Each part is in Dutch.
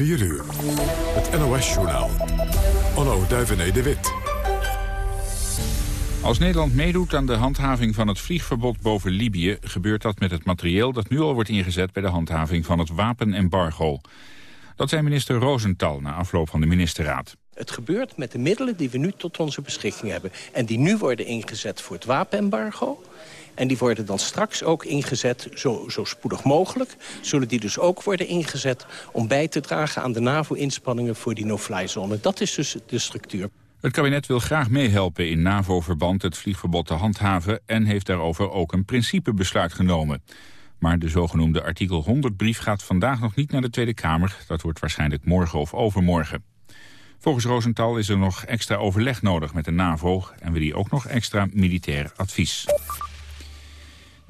4 uur. Het NOS-journaal. Onno Duivené de Wit. Als Nederland meedoet aan de handhaving van het vliegverbod boven Libië... gebeurt dat met het materieel dat nu al wordt ingezet... bij de handhaving van het wapenembargo. Dat zei minister Rosenthal na afloop van de ministerraad. Het gebeurt met de middelen die we nu tot onze beschikking hebben. En die nu worden ingezet voor het wapenembargo. En die worden dan straks ook ingezet, zo, zo spoedig mogelijk... zullen die dus ook worden ingezet om bij te dragen aan de NAVO-inspanningen voor die no-fly zone. Dat is dus de structuur. Het kabinet wil graag meehelpen in NAVO-verband het vliegverbod te handhaven... en heeft daarover ook een principebesluit genomen. Maar de zogenoemde artikel 100-brief gaat vandaag nog niet naar de Tweede Kamer. Dat wordt waarschijnlijk morgen of overmorgen. Volgens Rosenthal is er nog extra overleg nodig met de NAVO... en wil hij ook nog extra militair advies.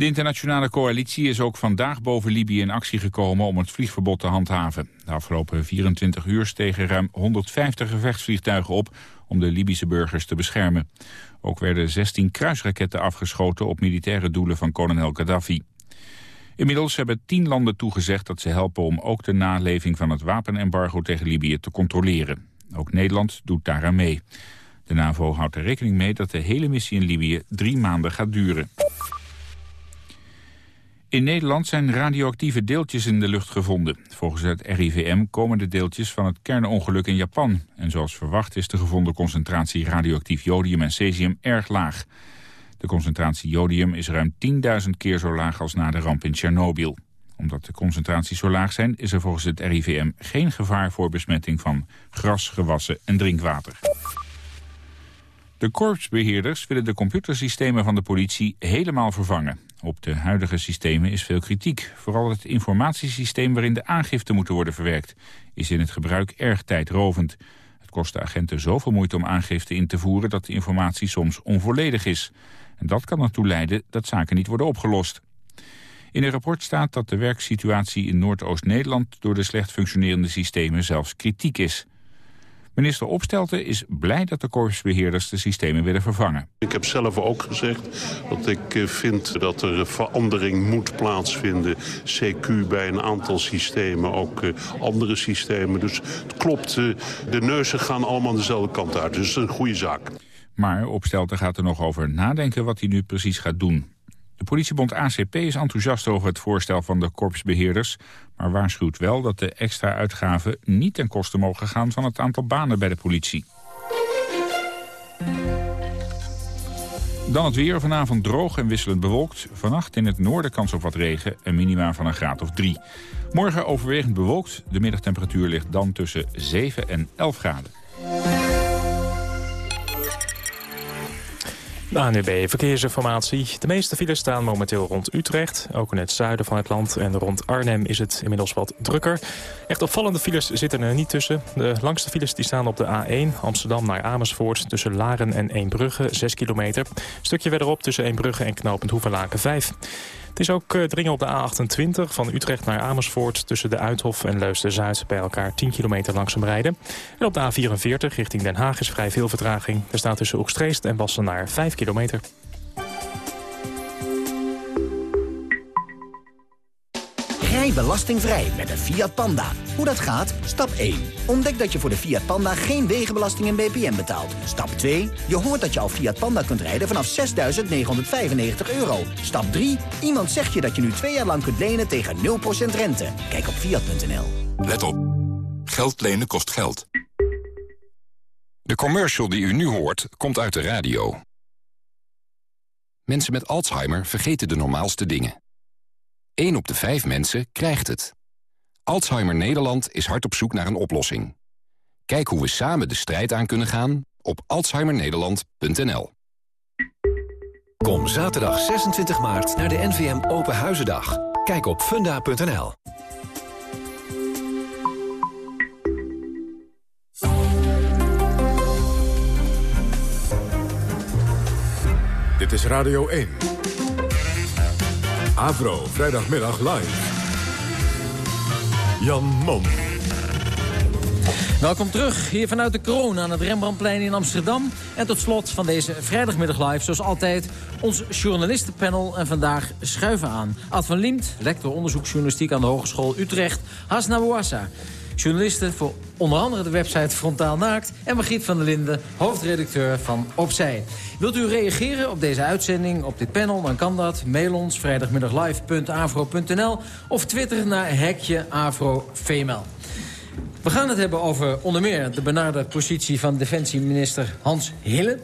De internationale coalitie is ook vandaag boven Libië in actie gekomen om het vliegverbod te handhaven. De afgelopen 24 uur stegen ruim 150 gevechtsvliegtuigen op om de Libische burgers te beschermen. Ook werden 16 kruisraketten afgeschoten op militaire doelen van kolonel Gaddafi. Inmiddels hebben tien landen toegezegd dat ze helpen om ook de naleving van het wapenembargo tegen Libië te controleren. Ook Nederland doet daaraan mee. De NAVO houdt er rekening mee dat de hele missie in Libië drie maanden gaat duren. In Nederland zijn radioactieve deeltjes in de lucht gevonden. Volgens het RIVM komen de deeltjes van het kernongeluk in Japan. En zoals verwacht is de gevonden concentratie radioactief jodium en cesium erg laag. De concentratie jodium is ruim 10.000 keer zo laag als na de ramp in Tsjernobyl. Omdat de concentraties zo laag zijn, is er volgens het RIVM geen gevaar voor besmetting van gras, gewassen en drinkwater. De korpsbeheerders willen de computersystemen van de politie helemaal vervangen. Op de huidige systemen is veel kritiek. Vooral het informatiesysteem waarin de aangiften moeten worden verwerkt... is in het gebruik erg tijdrovend. Het kost de agenten zoveel moeite om aangifte in te voeren... dat de informatie soms onvolledig is. En dat kan ertoe leiden dat zaken niet worden opgelost. In een rapport staat dat de werksituatie in Noordoost-Nederland... door de slecht functionerende systemen zelfs kritiek is. Minister Opstelten is blij dat de korpsbeheerders de systemen willen vervangen. Ik heb zelf ook gezegd dat ik eh, vind dat er verandering moet plaatsvinden. CQ bij een aantal systemen, ook eh, andere systemen. Dus het klopt, eh, de neuzen gaan allemaal dezelfde kant uit. Dus dat is een goede zaak. Maar Opstelten gaat er nog over nadenken wat hij nu precies gaat doen. De politiebond ACP is enthousiast over het voorstel van de korpsbeheerders... maar waarschuwt wel dat de extra uitgaven niet ten koste mogen gaan... van het aantal banen bij de politie. Dan het weer. Vanavond droog en wisselend bewolkt. Vannacht in het noorden kans op wat regen en minima van een graad of 3. Morgen overwegend bewolkt. De middagtemperatuur ligt dan tussen 7 en 11 graden. De ANUB Verkeersinformatie. De meeste files staan momenteel rond Utrecht. Ook in het zuiden van het land en rond Arnhem is het inmiddels wat drukker. Echt opvallende files zitten er niet tussen. De langste files die staan op de A1 Amsterdam naar Amersfoort... tussen Laren en Eembrugge, 6 kilometer. Stukje verderop tussen Eembrugge en Knopend Hoevenlaken, 5. Het is ook uh, dringen op de A28 van Utrecht naar Amersfoort... tussen de Uithof en Leusden-Zuid bij elkaar 10 kilometer langzaam rijden. En op de A44 richting Den Haag is vrij veel vertraging. Er staat tussen Oegstreest en Wassenaar 5 kilometer. Rij belastingvrij met een Fiat Panda. Hoe dat gaat? Stap 1. Ontdek dat je voor de Fiat Panda geen wegenbelasting en BPM betaalt. Stap 2. Je hoort dat je al Fiat Panda kunt rijden vanaf 6.995 euro. Stap 3. Iemand zegt je dat je nu twee jaar lang kunt lenen tegen 0% rente. Kijk op Fiat.nl. Let op. Geld lenen kost geld. De commercial die u nu hoort, komt uit de radio. Mensen met Alzheimer vergeten de normaalste dingen. 1 op de 5 mensen krijgt het. Alzheimer Nederland is hard op zoek naar een oplossing. Kijk hoe we samen de strijd aan kunnen gaan op alzheimernederland.nl. Kom zaterdag 26 maart naar de NVM Open Huizendag. Kijk op funda.nl. Dit is Radio 1. Avro, vrijdagmiddag live. Jan Mom. Welkom terug, hier vanuit de corona aan het Rembrandtplein in Amsterdam. En tot slot van deze vrijdagmiddag live, zoals altijd, ons journalistenpanel. En vandaag schuiven aan Ad van Liemt, lector onderzoeksjournalistiek aan de Hogeschool Utrecht. Hasna Bouassa, journaliste voor onder andere de website Frontaal Naakt... en Margriet van der Linden, hoofdredacteur van Opzij. Wilt u reageren op deze uitzending, op dit panel, dan kan dat. Mail ons vrijdagmiddaglive.avro.nl of twitter naar hekje AfroFemale. We gaan het hebben over onder meer de benarde positie van defensieminister Hans Hille.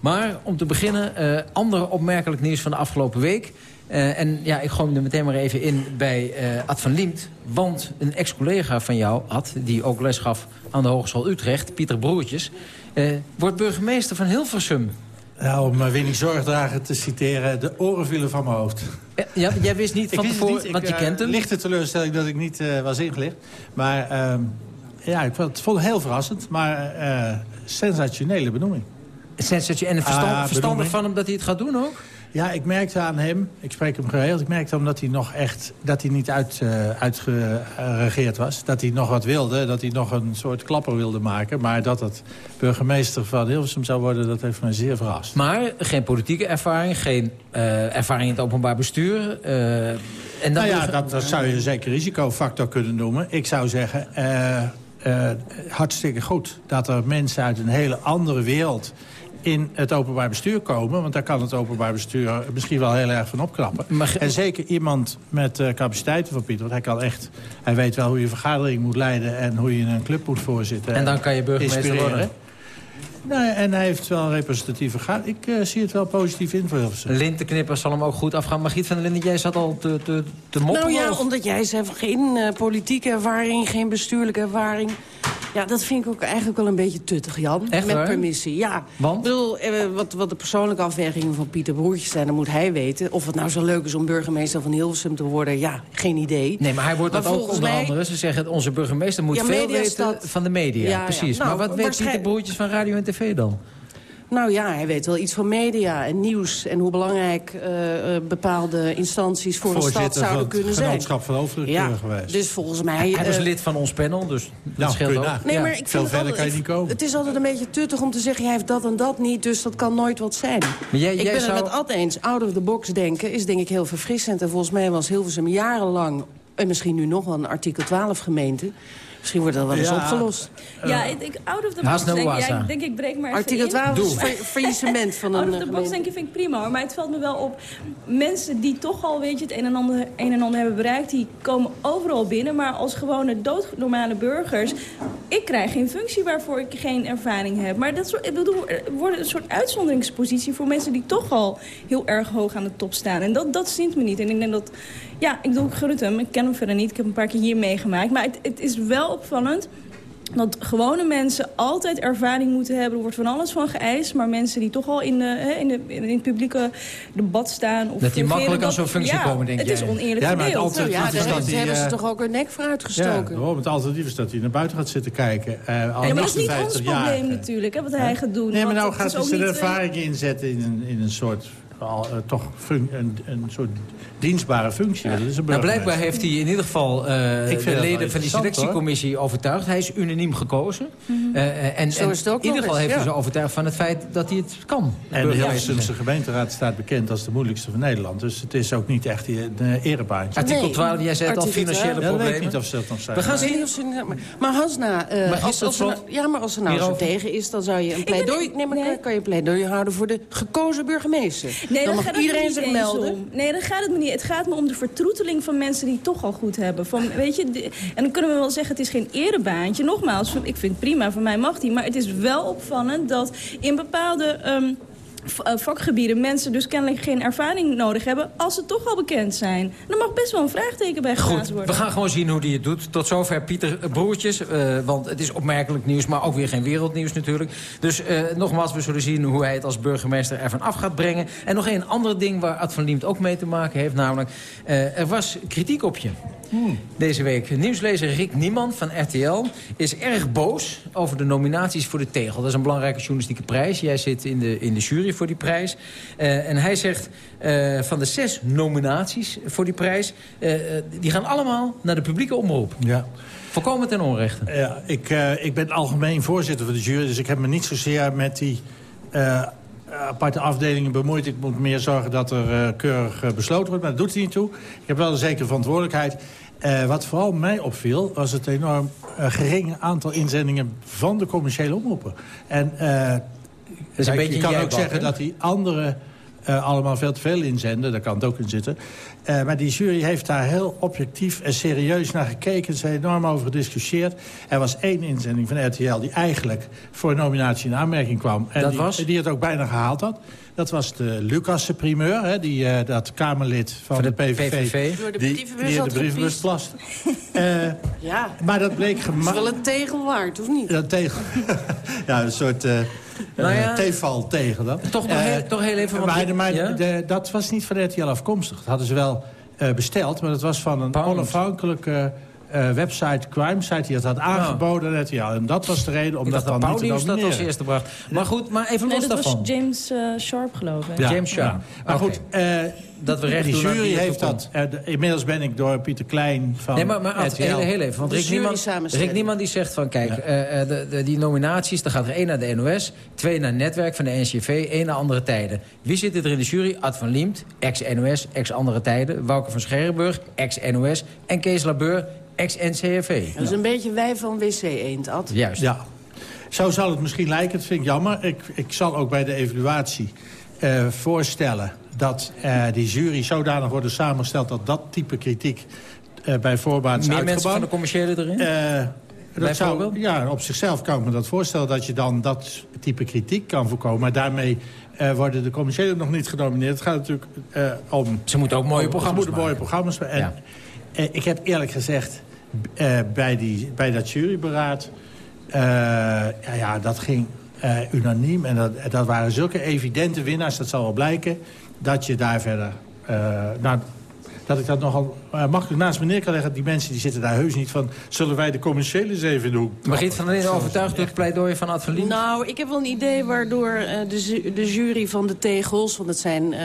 Maar om te beginnen, ander opmerkelijk nieuws van de afgelopen week. Uh, en ja, ik gooi hem er meteen maar even in bij uh, Ad van Liemt. Want een ex-collega van jou, Ad, die ook les gaf aan de Hogeschool Utrecht... Pieter Broertjes, wordt burgemeester van Hilversum. Nou, om Winnie Zorgdrager te citeren, de oren vielen van mijn hoofd. Ja, jij wist niet van tevoren, want je kent hem. lichte teleurstelling dat ik niet was ingelicht. Maar ehm, ja, ik vond het heel verrassend, maar sensationele benoeming. En verstand, ah, verstandig van hem dat hij het gaat doen ook? Ja, ik merkte aan hem, ik spreek hem geregeld... ik merkte aan dat hij nog echt, dat hij niet uit, uh, uitgeregeerd was. Dat hij nog wat wilde, dat hij nog een soort klapper wilde maken. Maar dat het burgemeester van Hilversum zou worden, dat heeft mij zeer verrast. Maar geen politieke ervaring, geen uh, ervaring in het openbaar bestuur. Uh, en nou ja, dat, dat, zou je zeker risicofactor kunnen noemen. Ik zou zeggen, hartstikke goed dat er mensen uit een hele andere wereld in het openbaar bestuur komen. Want daar kan het openbaar bestuur misschien wel heel erg van opknappen. En zeker iemand met uh, capaciteiten van Pieter. Want hij kan echt, hij weet wel hoe je een vergadering moet leiden... en hoe je een club moet voorzitten. En dan kan je burgemeester worden? Nou, en hij heeft wel een representatieve gaat. Ik uh, zie het wel positief in voor Hilversum. Lintenknipper zal hem ook goed afgaan. Margriet van der Linden, jij zat al te, te, te moppen. Nou ja, omdat jij zegt geen uh, politieke ervaring, geen bestuurlijke ervaring. Ja, dat vind ik ook eigenlijk wel een beetje tuttig, Jan. Echt Met permissie, ja. Want? Ik bedoel, eh, wat, wat de persoonlijke afwegingen van Pieter Broertjes zijn... dan moet hij weten. Of het nou zo leuk is om burgemeester van Hilversum te worden... ja, geen idee. Nee, maar hij wordt dat ook onder mij... andere. Ze zeggen, onze burgemeester moet veel weten van de media. Ja, Precies. Nou, maar wat weet Pieter Broertjes van radio en tv dan? Nou ja, hij weet wel iets van media en nieuws... en hoe belangrijk uh, bepaalde instanties voor Voorzitter een stad zouden kunnen zijn. genootschap van ja, geweest. Dus volgens mij... Hij was uh, lid van ons panel, dus dat nou, scheelt ook. Nee, maar ik Veel verder kan je niet komen. Het is altijd een beetje tuttig om te zeggen... hij heeft dat en dat niet, dus dat kan nooit wat zijn. Maar jij, ik jij ben zou... het met Ad eens. Out of the box denken is denk ik heel verfrissend. En volgens mij was Hilversum jarenlang... en misschien nu nog wel een artikel 12 gemeente... Misschien wordt dat wel eens Ja. opgelost. Ja, ik, ik out of the box no denk, ja, wasa. ik denk ik breek maar even Artikel in. 12 is Doe. fa- faillissement van een Out of the box gemeente. denk ik vind ik prima hoor. Maar het valt me wel op. Mensen die toch al weet je, het een en, ander, een en ander hebben bereikt... die komen overal binnen. Maar als gewone doodnormale burgers... ik krijg geen functie waarvoor ik geen ervaring heb. Maar dat soort, ik bedoel, er wordt een soort uitzonderingspositie... voor mensen die toch al heel erg hoog aan de top staan. En dat, dat zint me niet. En ik denk dat... Ja, ik bedoel, ik hem. Ik ken hem verder niet. Ik heb een paar keer hier meegemaakt. Maar het, het is wel opvallend dat gewone mensen altijd ervaring moeten hebben. Er wordt van alles van geëist. Maar mensen die toch al in, de, hè, in, de, in het publieke debat staan... Of Dat die makkelijk aan zo'n functie ja, komen, denk het jij? is oneerlijk Ja, maar het Nou ja, Het is daar dat die, hebben ze eh, toch ook een nek voor Ja, uitgestoken. daarom. het alternatief is dat hij naar buiten gaat zitten kijken. Uh, Ja, maar dat is niet ons probleem natuurlijk, hè, wat hij gaat doen. Nee, maar nou gaat hij zijn eh, ervaring inzetten in een, in een soort... Al, eh, toch fun- een, een soort dienstbare functie. Dat is een Nou, blijkbaar heeft hij in ieder geval eh, Ik vind de leden van die selectiecommissie overtuigd. Hij is unaniem gekozen. Eh, en, Zo is het ook in ieder geval heeft hij ze overtuigd van het feit dat hij het kan. En de Hilversumse gemeenteraad staat bekend als de moeilijkste van Nederland. Dus het is ook niet echt een erebaantje. Artikel Nee, 12, jij zei het al, financiële 12. Ja, dat weet problemen. ik niet of ze dat nog zijn. We gaan ze- maar- Maar Hansna, eh, Maar als, als er nou- ja, maar als er nou zo tegen is... dan zou je een pleidooi, nee, maar nee. kan je een pleidooi houden voor de gekozen burgemeester. Nee, dan mag iedereen zich melden. om. Nee, daar gaat het me niet. Het gaat me om de vertroeteling van mensen die het toch al goed hebben. Van, weet je, en dan kunnen we wel zeggen, het is geen erebaantje. Nogmaals, ik vind het prima, van mij mag die. Maar het is wel opvallend dat in bepaalde... ehm, eh, vakgebieden mensen dus kennelijk geen ervaring nodig hebben... als ze toch al bekend zijn. Er mag best wel een vraagteken bij geplaatst Goed, worden. we gaan gewoon zien hoe hij het doet. Tot zover Pieter Broertjes. eh, want het is opmerkelijk nieuws, maar ook weer geen wereldnieuws natuurlijk. Dus eh, nogmaals, we zullen zien hoe hij het als burgemeester ervan af gaat brengen. En nog één ander ding waar Ad van Liemt ook mee te maken heeft. Namelijk, eh, er was kritiek op je. Deze week. Nieuwslezer Rick Nieman van RTL is erg boos over de nominaties voor de Tegel. Dat is een belangrijke journalistieke prijs. Jij zit in de, in de jury voor die prijs. Eh, en hij zegt eh, van de zes nominaties voor die prijs... eh, die gaan allemaal naar de publieke omroep. Ja. Volkomen ten onrechte. Ja, ik, ik ben algemeen voorzitter van de jury... dus ik heb me niet zozeer met die aparte afdelingen bemoeid. Ik moet meer zorgen dat er eh, keurig eh, besloten wordt, maar dat doet hij niet toe. Ik heb wel een zekere verantwoordelijkheid. wat vooral mij opviel, was het enorm geringe aantal inzendingen van de commerciële omroepen. En dus een je kan ook zeggen dat die andere uh, allemaal veel te veel inzenden. Daar kan het ook in zitten. Uh, maar die jury heeft daar heel objectief en serieus naar gekeken. Ze heeft enorm over gediscussieerd. Er was één inzending van RTL die eigenlijk voor nominatie in aanmerking kwam. En dat die, was? Die het ook bijna gehaald had. Dat was de Lucas primeur, hè, die, uh, dat Kamerlid van, van de, de, PVV. PVV. Door de die, brievenbus die had de brievenbus plast. uh, ja. Maar dat bleek gemaakt. Dat is wel een tegel waard, of niet? Een tegel. ja, een soort... Uh, nou ja, dan. Toch, nog heel, toch heel even... Maar, maar ja? de, dat was niet van RTL afkomstig. Dat hadden ze wel besteld, maar dat was van een onafhankelijke... Uh, website, crime site, die het had aangeboden. Oh. RTL. En dat was de reden om ik dat dan dat niet te nomineren. dat als eerste bracht. Maar goed, maar even nee, los dat daarvan. was James uh, Sharp, geloof ik. Ja. James Sharp. Ja. Maar okay. goed, uh, dat we recht die jury die heeft dat. Uh, de, inmiddels ben ik door Pieter Klein van Nee, maar, maar Ad, heel, heel even. Want Rick Niemand, Rick Niemand die zegt van... kijk, ja. uh, de, de, die nominaties, dan gaat er één naar de NOS... twee naar het netwerk van de NCV, één naar andere tijden. Wie zit er in de jury? Ad van Liemt, ex-NOS, ex-andere tijden... Wouke van Scherrenburg, ex-NOS... en Kees Labeur, ex-NCRV. Dat is een beetje wij van WC Eend, Ad. Juist. Ja. Zo zal het misschien lijken, dat vind ik jammer. Ik, ik zal ook bij de evaluatie uh, voorstellen dat uh, die jury zodanig worden samengesteld... dat dat type kritiek uh, bij voorbaat is Meer mensen van de commerciële erin? dat zou, ja, op zichzelf kan ik me dat voorstellen... dat je dan dat type kritiek kan voorkomen. Maar daarmee uh, worden de commerciële nog niet genomineerd. Het gaat natuurlijk uh, om... Ze moeten ook mooie programma's Ze moeten mooie programma's maken. En, ja. uh, ik heb eerlijk gezegd, bij, die, bij dat juryberaad... ja, ja, dat ging unaniem. En dat, dat waren zulke evidente winnaars, dat zal wel blijken... dat je daar verder... nou, dat ik dat nogal uh, makkelijk naast me neer kan leggen. Die mensen die zitten daar heus niet van... zullen wij de commerciële eens even hoek... Margriet van der Linden overtuigd door het pleidooi van Ad van Lien? Nou, ik heb wel een idee waardoor uh, de, de, jury van de tegels... want het zijn uh,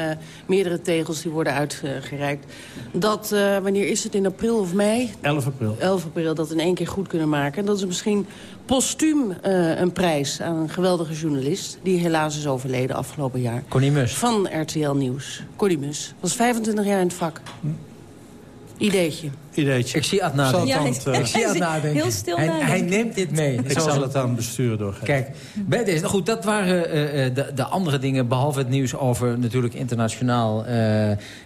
meerdere tegels die worden uitgereikt... dat, wanneer is het, in april of mei? 11 april. 11 april, dat in één keer goed kunnen maken. En dat is misschien postuum een prijs aan een geweldige journalist... die helaas is overleden afgelopen jaar. Connie Mus. Van RTL Nieuws. Connie Mus. Was 25 jaar in het vak. Ideetje. Ideetje. Ik zie Ad nadenken. Ja, ik, uh, ik zie Ad nadenken. Heel stil hij, hij neemt dit mee. Ik zal het aan het bestuur doorgeven. Kijk, bij deze, goed, dat waren uh, de, de, andere dingen... behalve het nieuws over natuurlijk internationaal... Uh,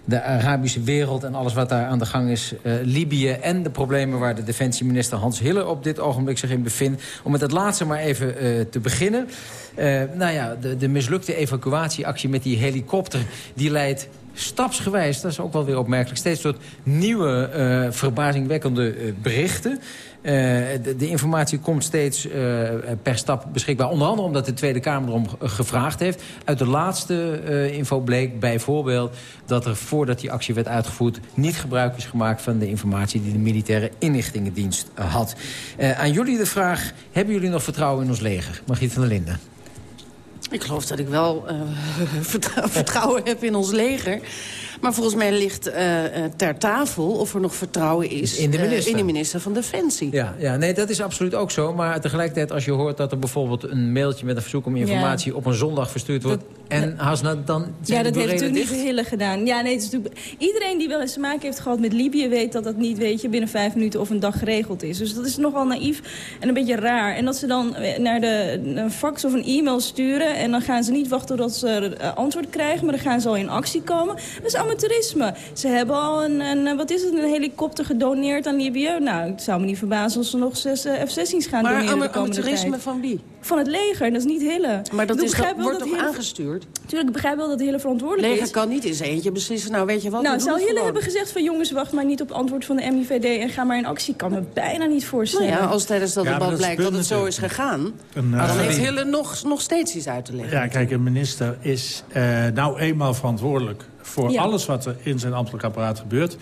de Arabische wereld en alles wat daar aan de gang is. Libië en de problemen waar de defensieminister Hans Hille... op dit ogenblik zich in bevindt. Om met het laatste maar even te beginnen. nou ja, de, de mislukte evacuatieactie met die helikopter... die leidt stapsgewijs, dat is ook wel weer opmerkelijk... steeds tot nieuwe, uh, verbazingwekkende uh, berichten. Uh, de, informatie komt steeds per stap beschikbaar. Onder andere omdat de Tweede Kamer erom gevraagd heeft. Uit de laatste info bleek bijvoorbeeld dat er voordat die actie werd uitgevoerd... niet gebruik is gemaakt van de informatie die de militaire inlichtingendienst had. aan jullie de vraag, hebben jullie nog vertrouwen in ons leger? Margriet van der Linden. Ik geloof dat ik wel uh, vertrouwen heb in ons leger. Maar volgens mij ligt uh, ter tafel of er nog vertrouwen is in de minister, uh, in de minister van Defensie. Ja, ja, nee, dat is absoluut ook zo. Maar tegelijkertijd als je hoort dat er bijvoorbeeld een mailtje met een verzoek om informatie ja. op een zondag verstuurd wordt. Dat, en Hasna dan Ja, dat heeft natuurlijk dicht? niet Hille gedaan. Ja, nee, het is natuurlijk, iedereen die wel eens te maken heeft gehad met Libië weet dat dat niet weet je, binnen vijf minuten of een dag geregeld is. Dus dat is nogal naïef en een beetje raar. En dat ze dan naar de een fax of een e-mail sturen en dan gaan ze niet wachten tot ze antwoord krijgen, maar dan gaan ze al in actie komen. Dat is amateurisme. Ze hebben al een, een, wat is het, een helikopter gedoneerd aan Libië. Nou, het zou me niet verbazen als ze nog zes uh, F-16's gaan maar doneren Maar de amateurisme tijd. van wie? Van het leger, dat is niet Hille. Maar dat ik is dat, wordt dat toch Hille, aangestuurd? Tuurlijk, ik begrijp wel dat Hille verantwoordelijk leger is. kan niet in zijn eentje beslissen, nou weet je wat, Nou, zou Hille gewoon. hebben gezegd van jongens, wacht maar niet op antwoord van de MIVD en ga maar in actie. Ik kan me bijna niet voorstellen. Nou ja, als tijdens dat Ja, debat dat blijkt dat het zo is gegaan... Een, dan uh, heeft Hille nog, nog steeds iets uit te leggen. Ja, kijk, een minister is uh, nou eenmaal verantwoordelijk... voor Ja. alles wat er in zijn ambtelijk apparaat gebeurt.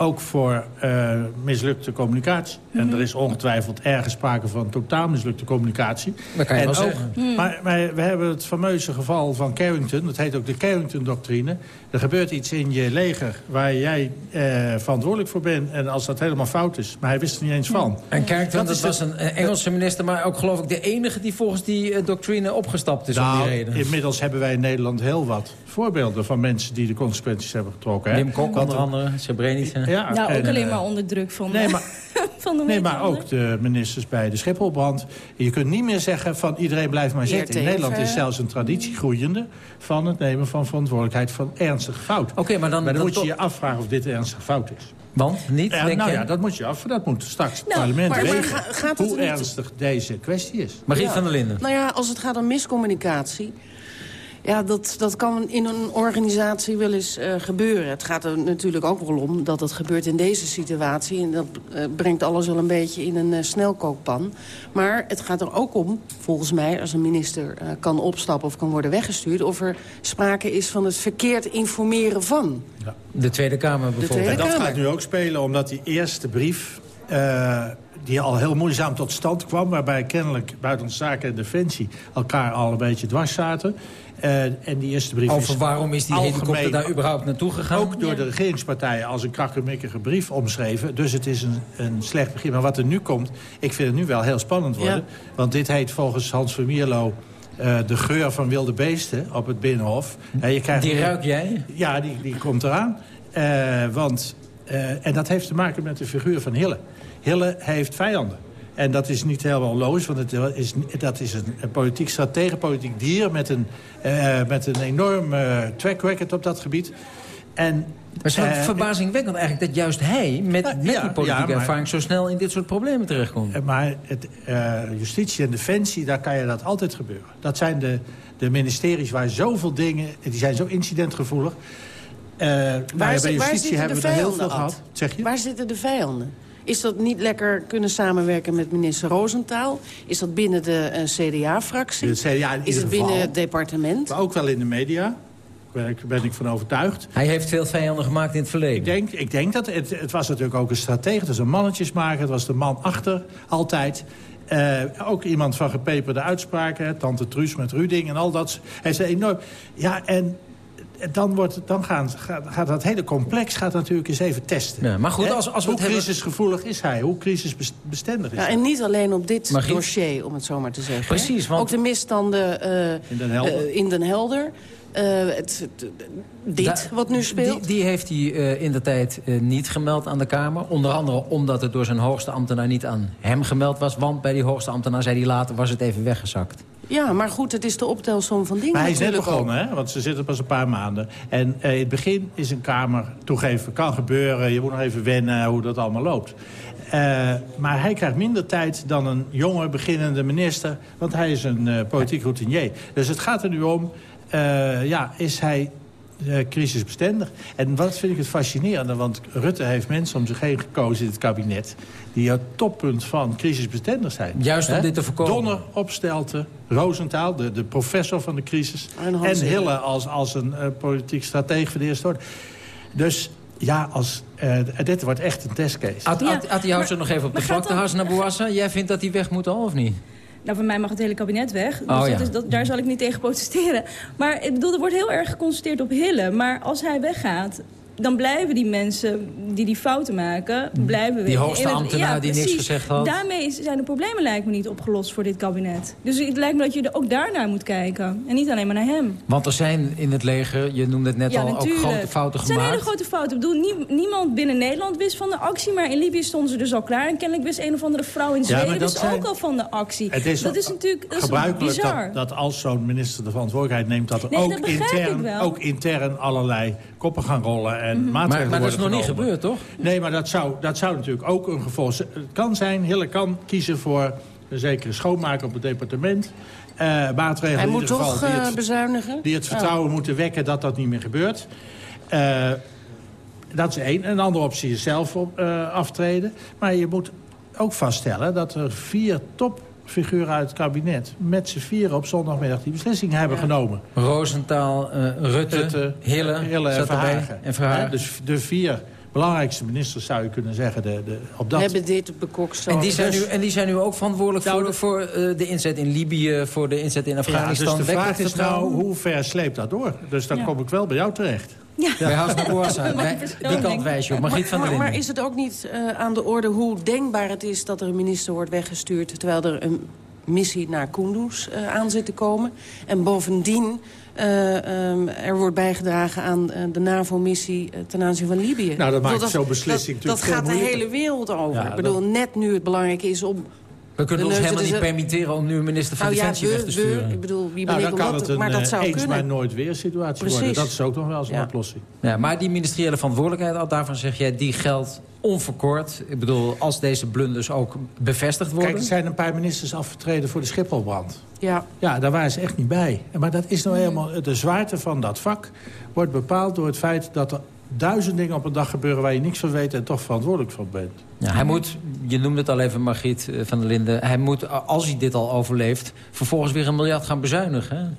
Ook voor uh, mislukte communicatie. Mhm. En er is ongetwijfeld ergens sprake van totaal mislukte communicatie. Dat kan je en wel ook, zeggen. Mhm. Maar, maar we hebben het fameuze geval van Carrington. Dat heet ook de Carrington-doctrine. Er gebeurt iets in je leger waar jij eh, verantwoordelijk voor bent. En als dat helemaal fout is. Maar hij wist er niet eens van. En Carrington, dat, was een eh, Engelse minister... maar ook geloof ik de enige die volgens die eh, doctrine opgestapt is om die Nou, reden. inmiddels hebben wij in Nederland heel wat voorbeelden van mensen die de consequenties hebben getrokken. Hè? Wim Kok Want onder andere, Srebrenica. Ja, nou, ook alleen maar onder druk van, nee, maar, van de Nee, maar ook de ministers bij de Schipholbrand. Je kunt niet meer zeggen van iedereen blijft maar zitten. In Nederland is zelfs een traditie groeiende... van het nemen van verantwoordelijkheid van ernstige fouten. Oké, maar dan, maar dan, moet je je afvragen of dit ernstige fout is. Want? Niet, nou ja, dat moet je af. Dat moet straks het nou, parlement maar, weten maar gaat hoe ernstig deze kwestie is. Margriet ja. van der Linden. Nou ja, als het gaat om miscommunicatie... Ja, dat, dat kan in een organisatie wel eens uh, gebeuren. Het gaat er natuurlijk ook wel om dat het gebeurt in deze situatie. En dat uh, brengt alles wel een beetje in een uh, snelkookpan. Maar het gaat er ook om, volgens mij, als een minister kan opstappen... of kan worden weggestuurd... of er sprake is van het verkeerd informeren van. Ja. De Tweede Kamer bijvoorbeeld. Tweede en dat gaat nu ook spelen, omdat die eerste brief die al heel moeizaam tot stand kwam... waarbij kennelijk Buitenlandse Zaken en Defensie elkaar al een beetje dwars zaten... Uh, en die eerste brief Over waarom is die helikopter daar überhaupt naartoe gegaan? Ook door de regeringspartijen als een krakkemikkige brief omschreven. Dus het is een, een slecht begin. Maar wat er nu komt, ik vind het nu wel heel spannend worden. Ja. Want dit heet volgens Hans van Mierlo... Uh, de geur van wilde beesten op het Binnenhof. Uh, je krijgt die ruik jij? Ja, die, die komt eraan. want, en dat heeft te maken met de figuur van Hille. Hille heeft vijanden. En dat is niet helemaal logisch, want het is, dat is een, een politiek stratege, politiek dier... met een, uh, met een enorm uh, track record op dat gebied. En maar het is uh, verbazingwekkend eigenlijk dat juist hij met, met ja, die politieke ja, maar, ervaring zo snel in dit soort problemen terechtkomt. Maar het, uh, justitie en defensie, daar kan je dat altijd gebeuren. Dat zijn de, de ministeries waar zoveel dingen, die zijn zo incidentgevoelig. Uh, waar, bij zit, justitie waar hebben we er heel veel gehad. Zeg je? Waar zitten de vijanden? Is dat niet lekker kunnen samenwerken met minister Roosentaal? Is dat binnen de uh, CDA-fractie? CDA is het binnen geval, het departement? Maar ook wel in de media. Daar ben ik van overtuigd. Hij heeft veel vijanden gemaakt in het verleden. Ik denk, ik denk dat het, het was natuurlijk ook een stratege. Het was een mannetjesmaker. Het was de man achter, altijd. Uh, ook iemand van gepeperde uitspraken. Tante Truus met Ruding en al dat. Hij zei enorm... Ja, en dan, wordt, dan gaan, gaat, gaat dat hele complex gaat natuurlijk eens even testen. Ja, maar goed, als, als we Hoe crisisgevoelig is hij? Hoe crisisbestendig is ja, hij? En niet alleen op dit dossier, om het zo maar te zeggen. Precies. Want... Ook de misstanden uh, in Den Helder. Uh, in Den Helder. Uh, het, dit, da wat nu speelt? Die, die heeft hij uh, in de tijd uh, niet gemeld aan de Kamer. Onder andere omdat het door zijn hoogste ambtenaar niet aan hem gemeld was. Want bij die hoogste ambtenaar, zei hij later, was het even weggezakt. Ja, maar goed, het is de optelsom van dingen Maar hij is net begonnen, hè? want ze zitten pas een paar maanden. En uh, in het begin is een Kamer toegeven, kan gebeuren. Je moet nog even wennen hoe dat allemaal loopt. Uh, maar hij krijgt minder tijd dan een jonge, beginnende minister. Want hij is een uh, politiek routinier. Dus het gaat er nu om, uh, ja, is hij crisisbestendig. En wat vind ik het fascinerende, want Rutte heeft mensen om zich heen gekozen in het kabinet... die het toppunt van crisisbestendig zijn. Juist om He? dit te voorkomen. Donner, Opstelten, Roosentaal, de, de professor van de crisis... en, en Hille als, als een uh, politiek stratege van de eerste orde. Dus ja, als, uh, dit wordt echt een testcase. Had, hij houdt nog even op de vlakte, Hasna Bouassa. Jij vindt dat hij weg moet al, of niet? Nou, voor mij mag het hele kabinet weg. Dus oh, ja. is, dat, daar zal ik niet tegen protesteren. Maar ik bedoel, er wordt heel erg geconstateerd op Hille. Maar als hij weggaat, dan blijven die mensen die die fouten maken... blijven die hoogste ambtenaar ja, die niks gezegd had. Daarmee zijn de problemen lijkt me niet opgelost voor dit kabinet. Dus het lijkt me dat je er ook daarnaar moet kijken. En niet alleen maar naar hem. Want er zijn in het leger, je noemde het net ja, al, natuurlijk. ook grote fouten gemaakt. Er zijn hele grote fouten. Ik bedoel, nie, niemand binnen Nederland wist van de actie... maar in Libië stonden ze dus al klaar. En kennelijk wist een of andere vrouw in Zweden ja, zijn... ook al van de actie. Het is dat is natuurlijk dat gebruikelijk is dat, dat, als zo'n minister de verantwoordelijkheid neemt... dat er nee, ook, dat intern, ook intern allerlei koppen gaan rollen en mm -hmm. maatregelen maar, maar dat is nog genomen. niet gebeurd, toch? Nee, maar dat zou, dat zou natuurlijk ook een gevolg zijn. Het kan zijn, Hille kan kiezen voor een zekere schoonmaker op het departement. Uh, maatregelen Hij in ieder geval toch die het, uh, bezuinigen? Die het vertrouwen oh. moeten wekken dat dat niet meer gebeurt. Uh, dat is één. Een andere optie is zelf op, aftreden. Maar je moet ook vaststellen dat er vier top figuren uit het kabinet... met z'n vieren op zondagmiddag die beslissing hebben ja. genomen. Roosentaal, uh, Rutte, Rutte, Hille, Hille en Verhagen. En Verhagen. Ja, dus de vier belangrijkste ministers, zou je kunnen zeggen. De, de, op dat... Hebben dit bekokst. En die, zijn nu, en die zijn nu ook verantwoordelijk nou, voor, voor uh, de inzet in Libië... voor de inzet in Afghanistan. Ja, dus de vraag is nou, hoe ver sleept dat door? Dus dan ja. kom ik wel bij jou terecht. Ja. Bij House Boasa, die kant wijs je op. Margriet van der maar, maar is het ook niet uh, aan de orde hoe denkbaar het is... dat er een minister wordt weggestuurd... terwijl er een missie naar Kunduz aan zit te komen. En bovendien um, er wordt bijgedragen aan uh, de NAVO-missie uh, ten aanzien van Libië. Nou, dat maakt zo'n beslissing dat, dat gaat de hele wereld over. Ja, ik bedoel, dat... net nu het belangrijk is om we kunnen ons helemaal niet permitteren om nu een minister van nou, Defensie ja, weg te sturen. Ik bedoel, wie ben nou, ik om dat, een, maar dat zou eens kunnen. maar nooit weer situatie Precies. worden. Dat is ook nog wel eens een ja. oplossing. Ja, maar die ministeriële verantwoordelijkheid, daarvan zeg jij, die geldt onverkort. Ik bedoel, als deze blunders ook bevestigd worden. Kijk, er zijn een paar ministers afgetreden voor de Schipholbrand. Ja. Ja, daar waren ze echt niet bij. Maar dat is nou helemaal... De zwaarte van dat vak wordt bepaald door het feit dat er duizend dingen op een dag gebeuren... waar je niks van weet en toch verantwoordelijk voor bent. Ja, hij moet, je noemde het al even, Margriet eh, van der Linden... hij moet, als hij dit al overleeft, vervolgens weer een miljard gaan bezuinigen.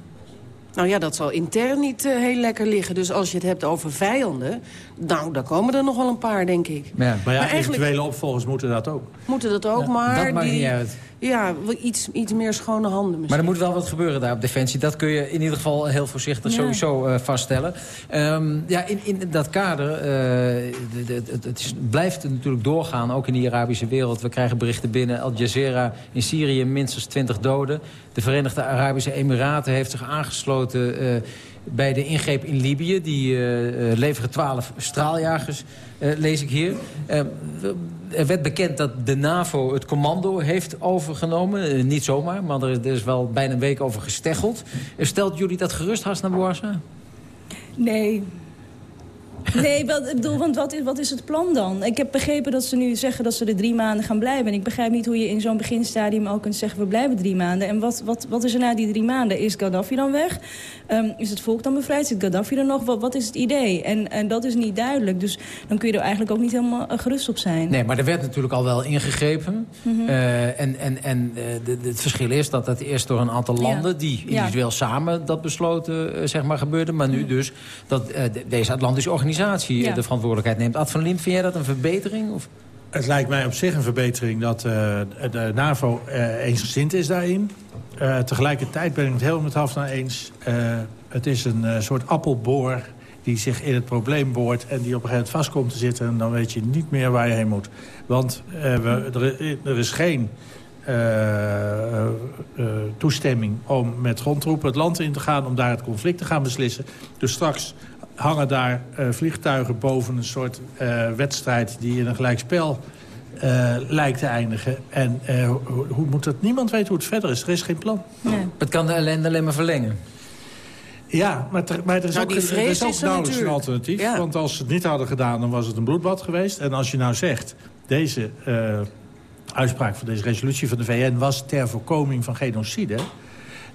Nou ja, dat zal intern niet uh, heel lekker liggen. Dus als je het hebt over vijanden, nou, daar komen er nog wel een paar, denk ik. Ja. Maar ja, maar eigenlijk... eventuele opvolgers moeten dat ook. Moeten dat ook, ja, maar... Dat maakt die... niet uit. Ja, iets, iets meer schone handen misschien. Maar er moet wel wat gebeuren daar op Defensie. Dat kun je in ieder geval heel voorzichtig ja. sowieso uh, vaststellen. Um, ja, in, in dat kader, uh, het, het is, blijft natuurlijk doorgaan, ook in de Arabische wereld. We krijgen berichten binnen Al Jazeera in Syrië, minstens 20 doden. De Verenigde Arabische Emiraten heeft zich aangesloten... Uh, bij de ingreep in Libië. Die uh, leveren twaalf straaljagers, lees ik hier. Er werd bekend dat de NAVO het commando heeft overgenomen. niet zomaar, maar er, er, is wel bijna een week over gesteggeld. Stelt jullie dat gerust, Hasna Bouassa? Nee, Nee, wat, ik bedoel, want wat is, wat is het plan dan? Ik heb begrepen dat ze nu zeggen dat ze er drie maanden gaan blijven. En ik begrijp niet hoe je in zo'n beginstadium ook kunt zeggen... we blijven drie maanden. En wat, wat, wat is er na die drie maanden? Is Gaddafi dan weg? Um, is het volk dan bevrijd? Zit Gaddafi er nog? Wat, wat is het idee? En, en dat is niet duidelijk. Dus dan kun je er eigenlijk ook niet helemaal gerust op zijn. Nee, maar er werd natuurlijk al wel ingegrepen. Mm -hmm. uh, en en, en uh, de, de, het verschil is dat dat eerst door een aantal landen... Ja. die individueel ja. samen dat besloten uh, zeg maar, gebeurde. Maar nu dus dat de, deze Atlantische organisatie ja. de verantwoordelijkheid neemt. Ad van Lien, vind jij dat een verbetering? Of? Het lijkt mij op zich een verbetering dat uh, de NAVO uh, eensgezind is daarin. Uh, tegelijkertijd ben ik het helemaal met Hafna eens. het is een soort appelboor die zich in het probleem boort... en die op een gegeven moment vast komt te zitten... en dan weet je niet meer waar je heen moet. Want we, er, er, is geen toestemming om met grondtroepen het land in te gaan... om daar het conflict te gaan beslissen. Dus straks hangen daar uh, vliegtuigen boven een soort uh, wedstrijd... die in een gelijkspel uh, lijkt te eindigen. En hoe, hoe, moet dat? Niemand weet hoe het verder is. Er is geen plan. Nee. Het kan de ellende alleen maar verlengen. Ja, maar, ter, maar er is nou, ook, er is ook nauwelijks een alternatief. Ja. Want als ze het niet hadden gedaan, dan was het een bloedbad geweest. En als je nou zegt, deze uitspraak van deze resolutie van de VN... was ter voorkoming van genocide...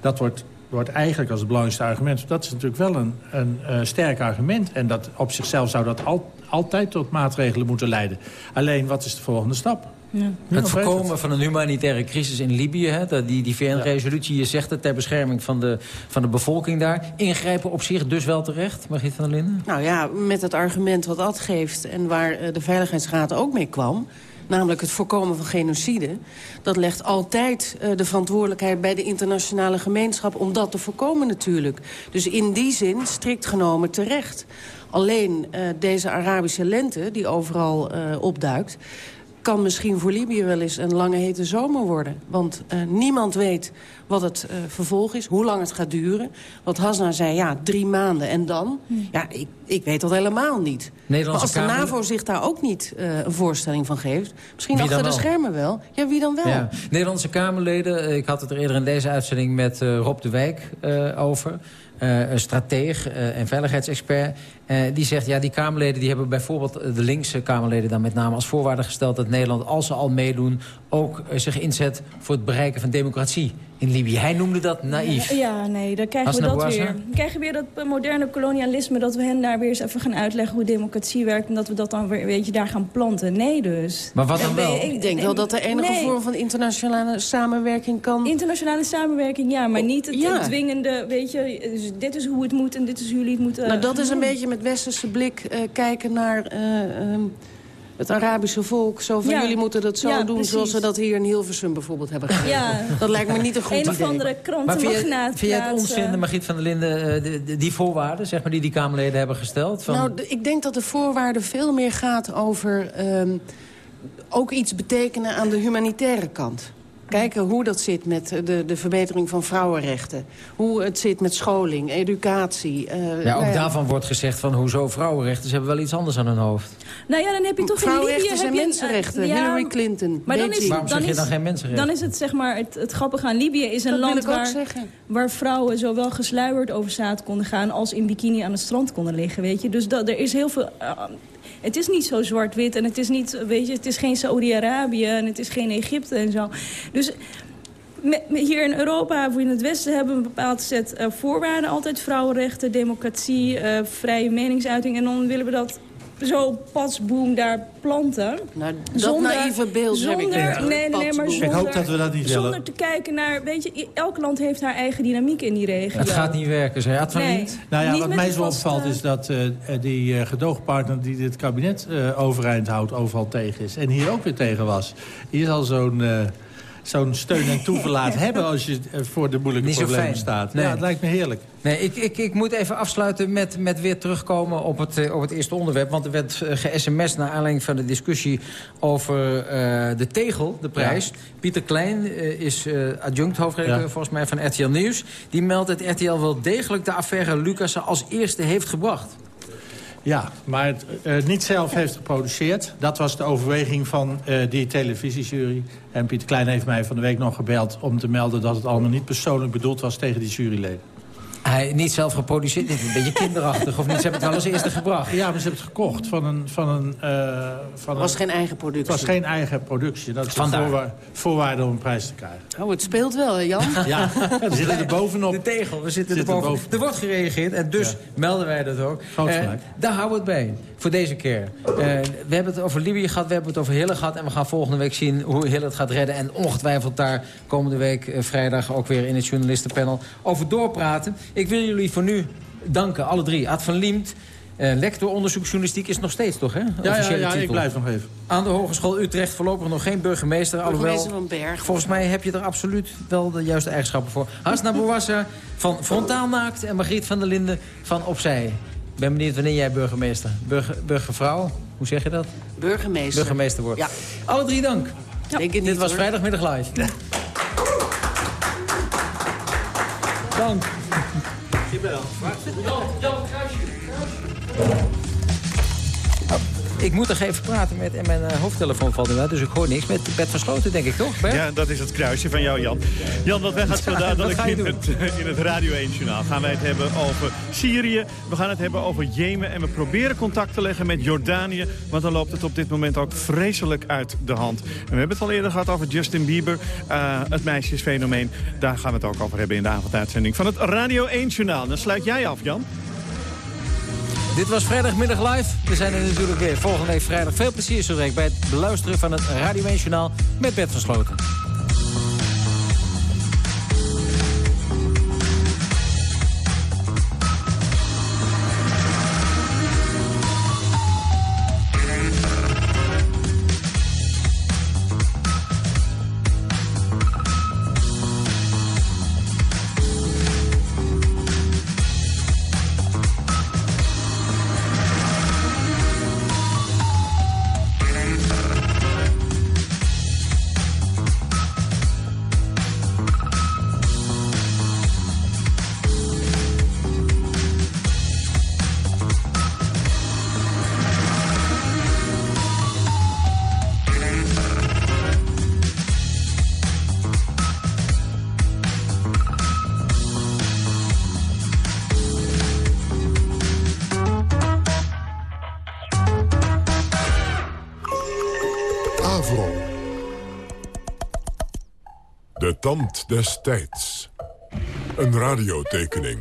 dat wordt wordt eigenlijk als het belangrijkste argument. Dat is natuurlijk wel een, een uh, sterk argument. En dat op zichzelf zou dat al, altijd tot maatregelen moeten leiden. Alleen, wat is de volgende stap? Ja. Het voorkomen het? van een humanitaire crisis in Libië. Hè, die die VN-resolutie, je zegt het, ter bescherming van de, van de bevolking daar. Ingrijpen op zich dus wel terecht, Margriet van der Linden? Nou ja, met het argument wat Ad geeft... en waar uh, de Veiligheidsraad ook mee kwam namelijk het voorkomen van genocide... dat legt altijd uh, de verantwoordelijkheid bij de internationale gemeenschap... om dat te voorkomen natuurlijk. Dus in die zin, strikt genomen, terecht. Alleen uh, deze Arabische lente, die overal uh, opduikt kan misschien voor Libië wel eens een lange hete zomer worden. Want uh, niemand weet wat het uh, vervolg is, hoe lang het gaat duren. Wat Hasna zei, ja, drie maanden en dan? Hmm. Ja, ik, ik weet dat helemaal niet. Nederlandse maar als de Kamer... NAVO zich daar ook niet uh, een voorstelling van geeft... misschien wie achter de wel? schermen wel. Ja, wie dan wel? Ja. Nederlandse Kamerleden, ik had het er eerder in deze uitzending met Rob de Wijk over... Uh, een strateeg uh, en veiligheidsexpert. Uh, die zegt, ja, die Kamerleden die hebben bijvoorbeeld... de linkse Kamerleden dan met name als voorwaarde gesteld... dat Nederland, als ze al meedoen, ook zich inzet... voor het bereiken van democratie in Libië. Hij noemde dat naïef. Ja, ja nee, dan krijgen Hasna we dat weer. Dan krijgen we weer dat moderne kolonialisme... dat we hen daar weer eens even gaan uitleggen hoe democratie werkt... en dat we dat dan weer, weet je, daar gaan planten. Nee dus. Maar wat dan wel? Ik denk wel dat er enige nee. vorm van internationale samenwerking kan... Internationale samenwerking, ja, maar niet het, Ja. dwingende... weet je, dus dit is hoe het moet en dit is hoe jullie het moeten... Nou, dat is een beetje met westerse blik eh, kijken naar eh, ehm, het Arabische volk. Zo van, Ja. jullie moeten dat zo Ja, doen precies. zoals we dat hier in Hilversum bijvoorbeeld hebben gedaan. Ja. Dat lijkt me niet een goed Een of idee. andere Maar vind jij, krantenmagnaat vind jij het onzin, Margriet van der Linden, eh, de- de- die voorwaarden zeg maar, die die Kamerleden hebben gesteld? Van, Nou, ik denk dat de voorwaarde veel meer gaat over... ehm, ook iets betekenen aan de humanitaire kant. Kijken hoe dat zit met de, de verbetering van vrouwenrechten. Hoe het zit met scholing, educatie. Uh, ja, ook nou daarvan wordt gezegd van hoezo vrouwenrechten. Ze hebben wel iets anders aan hun hoofd. Nou ja, dan heb je toch vrouwenrechten in zijn mensenrechten. Uh, ja, Hillary Clinton. Maar dan is, Waarom dan zeg je dan geen mensenrechten? Dan is het zeg maar het, het grappige aan Libië is een dat land waar, waar vrouwen zowel gesluierd over zaad konden gaan als in bikini aan het strand konden liggen, weet je. Dus dat, er is heel veel... Uh, het is niet zo zwart-wit en het is, niet, weet je, het is geen Saoedi-Arabië en het is geen Egypte en zo. Dus hier in Europa of in het Westen hebben we een bepaald set uh, voorwaarden. Altijd vrouwenrechten, democratie, uh, vrije meningsuiting. En dan willen we dat zo pasboom daar planten. Nou, dat zonder, naïeve beeld zonder, heb ik nee, nee, maar zonder, ik hoop dat we dat niet Zonder te kijken naar, weet je, elk land heeft haar eigen dynamiek in die regio. Het gaat niet werken, zei het van nee, niet. Nou ja, niet wat mij zo opvalt is dat uh, die uh, gedoogpartner die dit kabinet uh, overeind houdt overal tegen is. En hier ook weer tegen was. Hier is al zo'n zo'n steun en toeverlaat hebben... als je voor de moeilijke Niet problemen staat. Nee. Ja, het lijkt me heerlijk. Nee, ik, ik, ik moet even afsluiten met, met weer terugkomen op het, op het eerste onderwerp. Want er werd uh, ge-sms naar aanleiding van de discussie over uh, de tegel, de prijs. Ja. Pieter Klein uh, is adjunct hoofdredacteur ja. volgens mij van RTL Nieuws. Die meldt dat RTL wel degelijk de affaire Lucassen als eerste heeft gebracht. Ja, maar het uh, niet zelf heeft geproduceerd. Dat was de overweging van uh, die televisiejury. En Pieter Klein heeft mij van de week nog gebeld om te melden... dat het allemaal niet persoonlijk bedoeld was tegen die juryleden. Hij niet zelf geproduceerd, niet een beetje kinderachtig of niet? Ze hebben het wel als eerste gebracht. Ja, maar ze hebben het gekocht van een... Van een uh, van het was een, geen eigen productie. Het was geen eigen productie. Dat is een voorwaarde, voorwaarde om een prijs te krijgen. Oh, het speelt wel, hè Jan? ja, we zitten er bovenop. De tegel, we zitten, zitten er bovenop. Er wordt gereageerd en dus ja. melden wij dat ook. Uh, daar houden we het bij, voor deze keer. Uh, we hebben het over Libië gehad, we hebben het over Hille gehad... en we gaan volgende week zien hoe Hille het gaat redden. En ongetwijfeld daar komende week uh, vrijdag ook weer in het journalistenpanel over doorpraten. Ik wil jullie voor nu danken, alle drie. Ad van Liemt, uh, lector onderzoeksjournalistiek is nog steeds, toch? Hè? Ja, ja, ja, ja ik blijf nog even. Aan de Hogeschool Utrecht voorlopig nog geen burgemeester. Burgemeester van Berg. Volgens mij heb je er absoluut wel de juiste eigenschappen voor. Hasna Bouwassa van Frontaal Naakt en Margriet van der Linden van Opzij. Ik ben benieuwd wanneer jij burgemeester, burger, burgervrouw, hoe zeg je dat? Burgemeester. Burgemeester wordt. Ja. Alle drie dank. Ja. Denk Dit niet, was hoor. vrijdagmiddag live. Ja. Dank. Jawel. Jan, Jan, kruisje. Ik moet nog even praten met... En mijn uh, hoofdtelefoon valt eruit, dus ik hoor niks. Met Bert van Sloten, denk ik, toch? Bert? Ja, dat is het kruisje van jou, Jan. Jan, wat wij gaan zo dadelijk in het, in het Radio 1-journaal... gaan wij het hebben over Syrië. We gaan het hebben over Jemen. En we proberen contact te leggen met Jordanië. Want dan loopt het op dit moment ook vreselijk uit de hand. En we hebben het al eerder gehad over Justin Bieber. Uh, het meisjesfenomeen. Daar gaan we het ook over hebben in de avonduitzending van het Radio 1-journaal. Dan sluit jij af, Jan. Dit was vrijdagmiddag live. We zijn er natuurlijk weer volgende week vrijdag. Veel plezier zo bij het beluisteren van het Radio 1 Journaal met Bert van Sloten. De tand des tijds. Een radiotekening.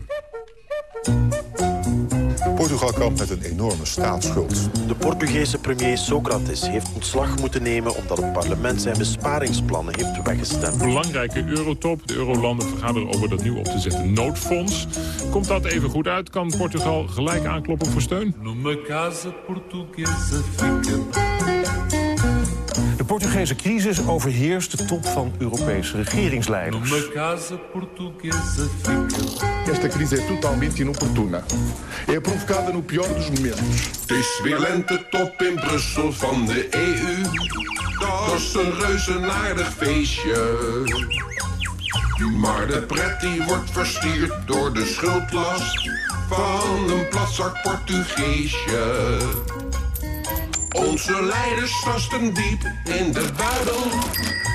Portugal kampt met een enorme staatsschuld. De Portugese premier Socrates heeft ontslag moeten nemen... omdat het parlement zijn besparingsplannen heeft weggestemd. Belangrijke eurotop. De eurolanden vergaderen over dat nieuw op te zetten noodfonds. Komt dat even goed uit, kan Portugal gelijk aankloppen voor steun? De Portugese crisis overheerst de top van Europese regeringsleiders. Esta crise é totalmente inoportuna. É provocada no pior dos momentos. Het is weer lente top in Brussel van de EU. dat is een reuzenaardig feestje. Maar de pret die wordt verstierd door de schuldlast van een platzak Portugeesje. Onze leiders tasten diep in de buidel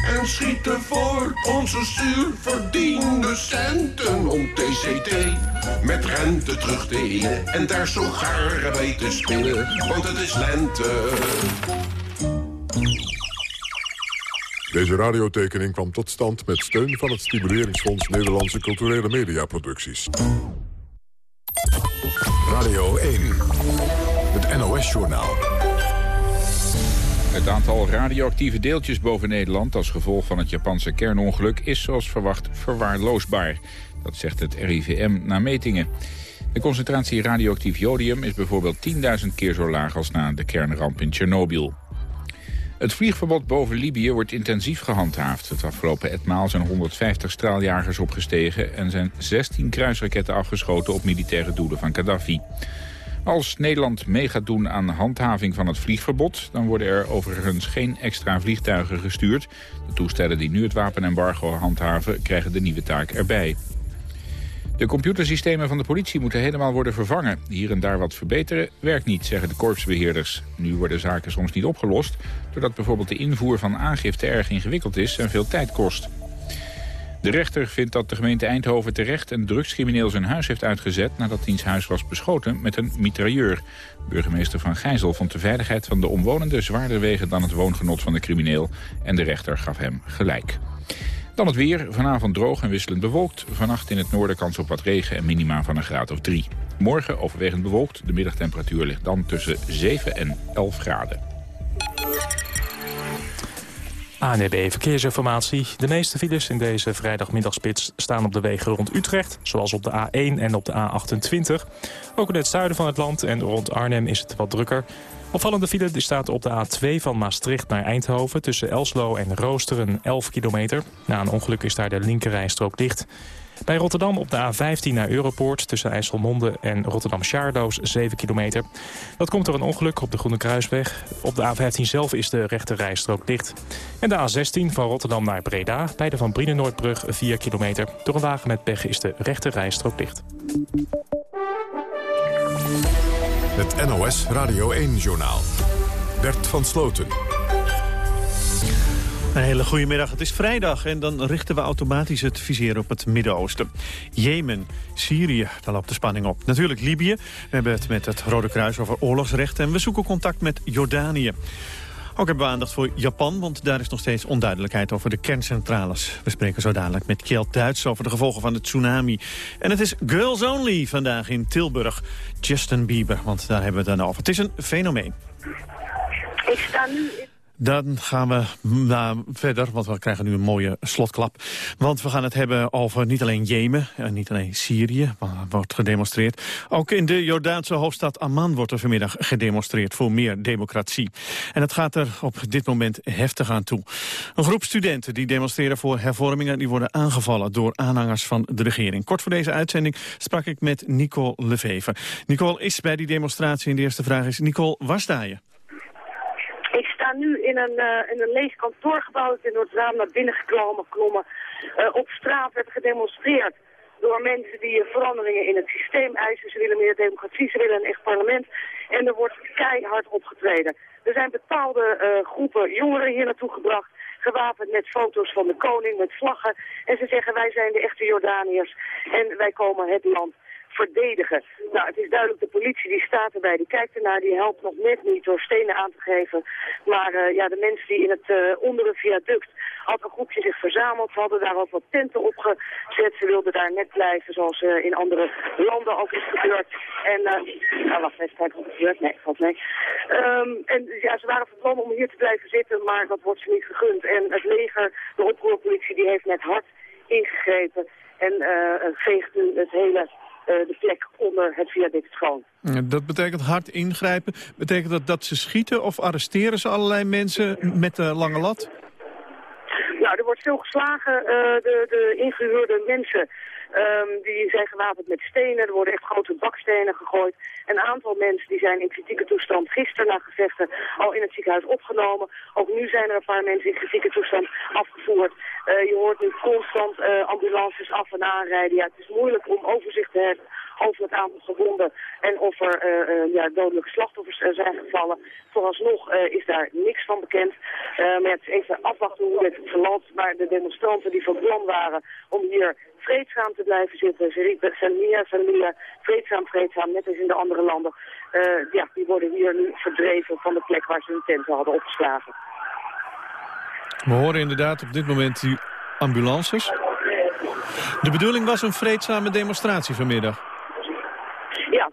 en schieten voor onze zuur verdiende centen om TCT met rente terug te innen en daar zo garen bij te spinnen, want het is lente. Deze radiotekening kwam tot stand met steun van het Stimuleringsfonds Nederlandse Culturele Mediaproducties. Radio 1, het NOS-journaal. Het aantal radioactieve deeltjes boven Nederland als gevolg van het Japanse kernongeluk is zoals verwacht verwaarloosbaar. Dat zegt het RIVM na metingen. De concentratie radioactief jodium is bijvoorbeeld 10.000 keer zo laag als na de kernramp in Tsjernobyl. Het vliegverbod boven Libië wordt intensief gehandhaafd. Het afgelopen etmaal zijn 150 straaljagers opgestegen... en zijn 16 kruisraketten afgeschoten op militaire doelen van Gaddafi. Als Nederland mee gaat doen aan handhaving van het vliegverbod... dan worden er overigens geen extra vliegtuigen gestuurd. De toestellen die nu het wapenembargo handhaven... krijgen de nieuwe taak erbij. De computersystemen van de politie moeten helemaal worden vervangen. Hier en daar wat verbeteren werkt niet, zeggen de korpsbeheerders. Nu worden zaken soms niet opgelost... doordat bijvoorbeeld de invoer van aangifte erg ingewikkeld is en veel tijd kost. De rechter vindt dat de gemeente Eindhoven terecht een drugscrimineel zijn huis heeft uitgezet... nadat diens huis was beschoten met een mitrailleur. Burgemeester Van Gijzel vond de veiligheid van de omwonenden zwaarder wegen dan het woongenot van de crimineel. En de rechter gaf hem gelijk. Dan het weer. Vanavond droog en wisselend bewolkt. Vannacht in het noorden kans op wat regen en minima van een graad of 3. Morgen overwegend bewolkt. De middagtemperatuur ligt dan tussen 7 en 11 graden. ANB Verkeersinformatie. De meeste files in deze vrijdagmiddagspits staan op de wegen rond Utrecht... zoals op de A1 en op de A28. Ook in het zuiden van het land en rond Arnhem is het wat drukker. Opvallende file staat op de A2 van Maastricht naar Eindhoven... tussen Elslo en Roosteren 11 kilometer. Na een ongeluk is daar de linkerrijstrook dicht. Bij Rotterdam op de A15 naar Europoort tussen IJsselmonde en Rotterdam-Sjaardoos 7 kilometer. Dat komt door een ongeluk op de Groene Kruisweg. Op de A15 zelf is de rechterrijstrook dicht. En de A16 van Rotterdam naar Breda bij de Van Brienenoordbrug 4 kilometer. Door een wagen met pech is de rechterrijstrook dicht. Het NOS Radio 1-journaal. Bert van Sloten. Een hele goede middag. Het is vrijdag en dan richten we automatisch het vizier op het Midden-Oosten. Jemen, Syrië, daar loopt de spanning op. Natuurlijk Libië. We hebben het met het Rode Kruis over oorlogsrecht... en we zoeken contact met Jordanië. Ook hebben we aandacht voor Japan, want daar is nog steeds onduidelijkheid over de kerncentrales. We spreken zo dadelijk met Kjeld Duits over de gevolgen van de tsunami. En het is Girls Only vandaag in Tilburg. Justin Bieber, want daar hebben we het dan over. Het is een fenomeen. Ik sta nu dan gaan we nou, verder, want we krijgen nu een mooie slotklap. Want we gaan het hebben over niet alleen Jemen en niet alleen Syrië, waar wordt gedemonstreerd. Ook in de Jordaanse hoofdstad Amman wordt er vanmiddag gedemonstreerd voor meer democratie. En het gaat er op dit moment heftig aan toe. Een groep studenten die demonstreren voor hervormingen, die worden aangevallen door aanhangers van de regering. Kort voor deze uitzending sprak ik met Nicole Lefever. Nicole is bij die demonstratie en de eerste vraag is, Nicole, waar sta je? Nu in een, uh, in een leeg kantoorgebouw. Het raam naar binnen geklommen. Klommen. Uh, op straat werd gedemonstreerd door mensen die veranderingen in het systeem eisen. Ze willen meer democratie, ze willen een echt parlement. En er wordt keihard opgetreden. Er zijn bepaalde groepen jongeren hier naartoe gebracht gewapend met foto's van de koning, met vlaggen. En ze zeggen wij zijn de echte Jordaniërs en wij komen het land verdedigen. Nou, het is duidelijk, de politie die staat erbij, die kijkt ernaar, die helpt nog net niet door stenen aan te geven. Maar uh, ja, de mensen die in het uh, ondere viaduct had een groepje zich verzameld, ze hadden daar ook wat tenten opgezet. Ze wilden daar net blijven, zoals uh, in andere landen ook is gebeurd. En, uh, wacht even, wat gebeurt. Nee, valt mee. Um, en ja, ze waren van plan om hier te blijven zitten, maar dat wordt ze niet gegund. En het leger, de oproerpolitie, die heeft net hard ingegrepen en uh, veegt nu het hele eh, de plek onder het viaduct schoon. Dat betekent hard ingrijpen. Betekent dat dat ze schieten of arresteren ze allerlei mensen met de lange lat? Nou, er wordt veel geslagen. de, de ingehuurde mensen Um, die zijn gewapend met stenen. Er worden echt grote bakstenen gegooid. Een aantal mensen die zijn in kritieke toestand gisteren na gevechten al in het ziekenhuis opgenomen. Ook nu zijn er een paar mensen in kritieke toestand afgevoerd. Uh, je hoort nu constant uh, ambulances af en aanrijden. Ja, het is moeilijk om overzicht te hebben over het aantal gewonden en of er uh, ja, dodelijke slachtoffers zijn gevallen. Vooralsnog is daar niks van bekend. het even afwachten hoe het verloopt. Maar de demonstranten die van plan waren om hier vreedzaam te blijven zitten. Ze riepen Salia, Salia, vreedzaam, vreedzaam, net als in de andere landen. ja, die worden hier nu verdreven van de plek waar ze hun tenten hadden opgeslagen. We horen inderdaad op dit moment die ambulances. De bedoeling was een vreedzame demonstratie vanmiddag.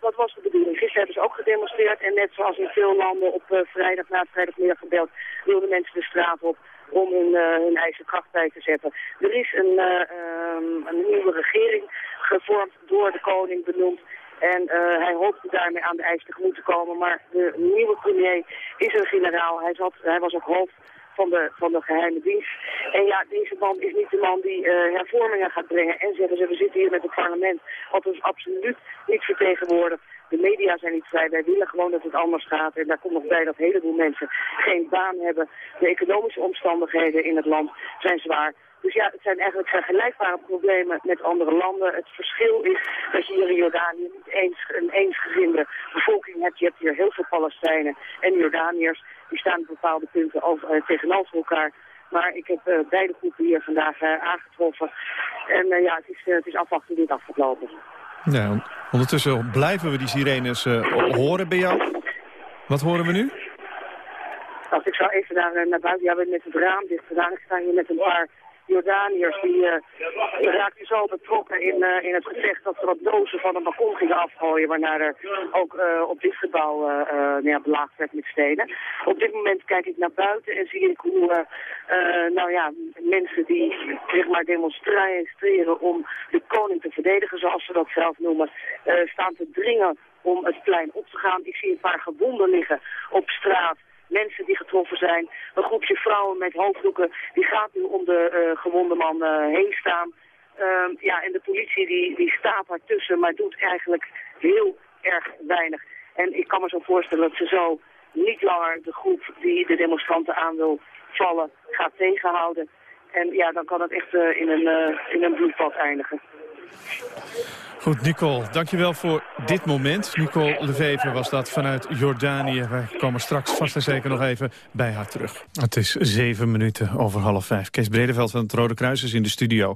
Dat was de bedoeling. Gisteren hebben ze ook gedemonstreerd. En net zoals in veel landen op uh, vrijdag na vrijdagmiddag gebeld... wilden mensen de straat op om hun, uh, hun eigen kracht bij te zetten. Er is een, uh, um, een nieuwe regering gevormd door de koning benoemd. En uh, hij hoopte daarmee aan de eis tegemoet te komen. Maar de nieuwe premier is een generaal. Hij, zat, hij was ook hoofd van de, van de geheime dienst. En ja, deze man is niet de man die uh, hervormingen gaat brengen en zeggen ze, we zitten hier met het parlement, wat ons absoluut niet vertegenwoordigt. De media zijn niet vrij, wij willen gewoon dat het anders gaat. En daar komt nog bij dat een heleboel mensen geen baan hebben. De economische omstandigheden in het land zijn zwaar. Dus ja, het zijn eigenlijk vergelijkbare problemen met andere landen. Het verschil is dat je hier in Jordanië niet eens, een eensgezinde bevolking hebt. Je hebt hier heel veel Palestijnen en Jordaniërs. Die staan op bepaalde punten over, uh, tegenover elkaar. Maar ik heb uh, beide groepen hier vandaag uh, aangetroffen. En ja, het is, het is afwachten dit af gaat lopen. Ja, ondertussen blijven we die sirenes horen bij jou. Wat horen we nu? Als ik zou even naar, naar buiten, ja, we hebben net het raam dicht gedaan. Ik sta hier met een paar Jordaniërs die uh, raakten zo betrokken in, uh, in het gevecht dat ze wat dozen van een balkon gingen afgooien, waarna er ook uh, op dit gebouw nou ja, belaagd werd met stenen. Op dit moment kijk ik naar buiten en zie ik hoe nou ja, mensen die zeg maar demonstreren om de koning te verdedigen, zoals ze dat zelf noemen, staan te dringen om het plein op te gaan. Ik zie een paar gewonden liggen op straat mensen die getroffen zijn. Een groepje vrouwen met hoofddoeken, die gaat nu om de uh, gewonde man uh, heen staan. Uh, ja, en de politie die, die staat daartussen, maar doet eigenlijk heel erg weinig. En ik kan me zo voorstellen dat ze zo niet langer de groep die de demonstranten aan wil vallen gaat tegenhouden. En ja, dan kan het echt uh, in, een, in een bloedbad eindigen. Goed, Nicole, dankjewel voor dit moment. Nicole Levever was dat vanuit Jordanië. Wij komen straks vast en zeker nog even bij haar terug. Het is zeven minuten over half vijf. Kees Bredeveld van het Rode Kruis is in de studio.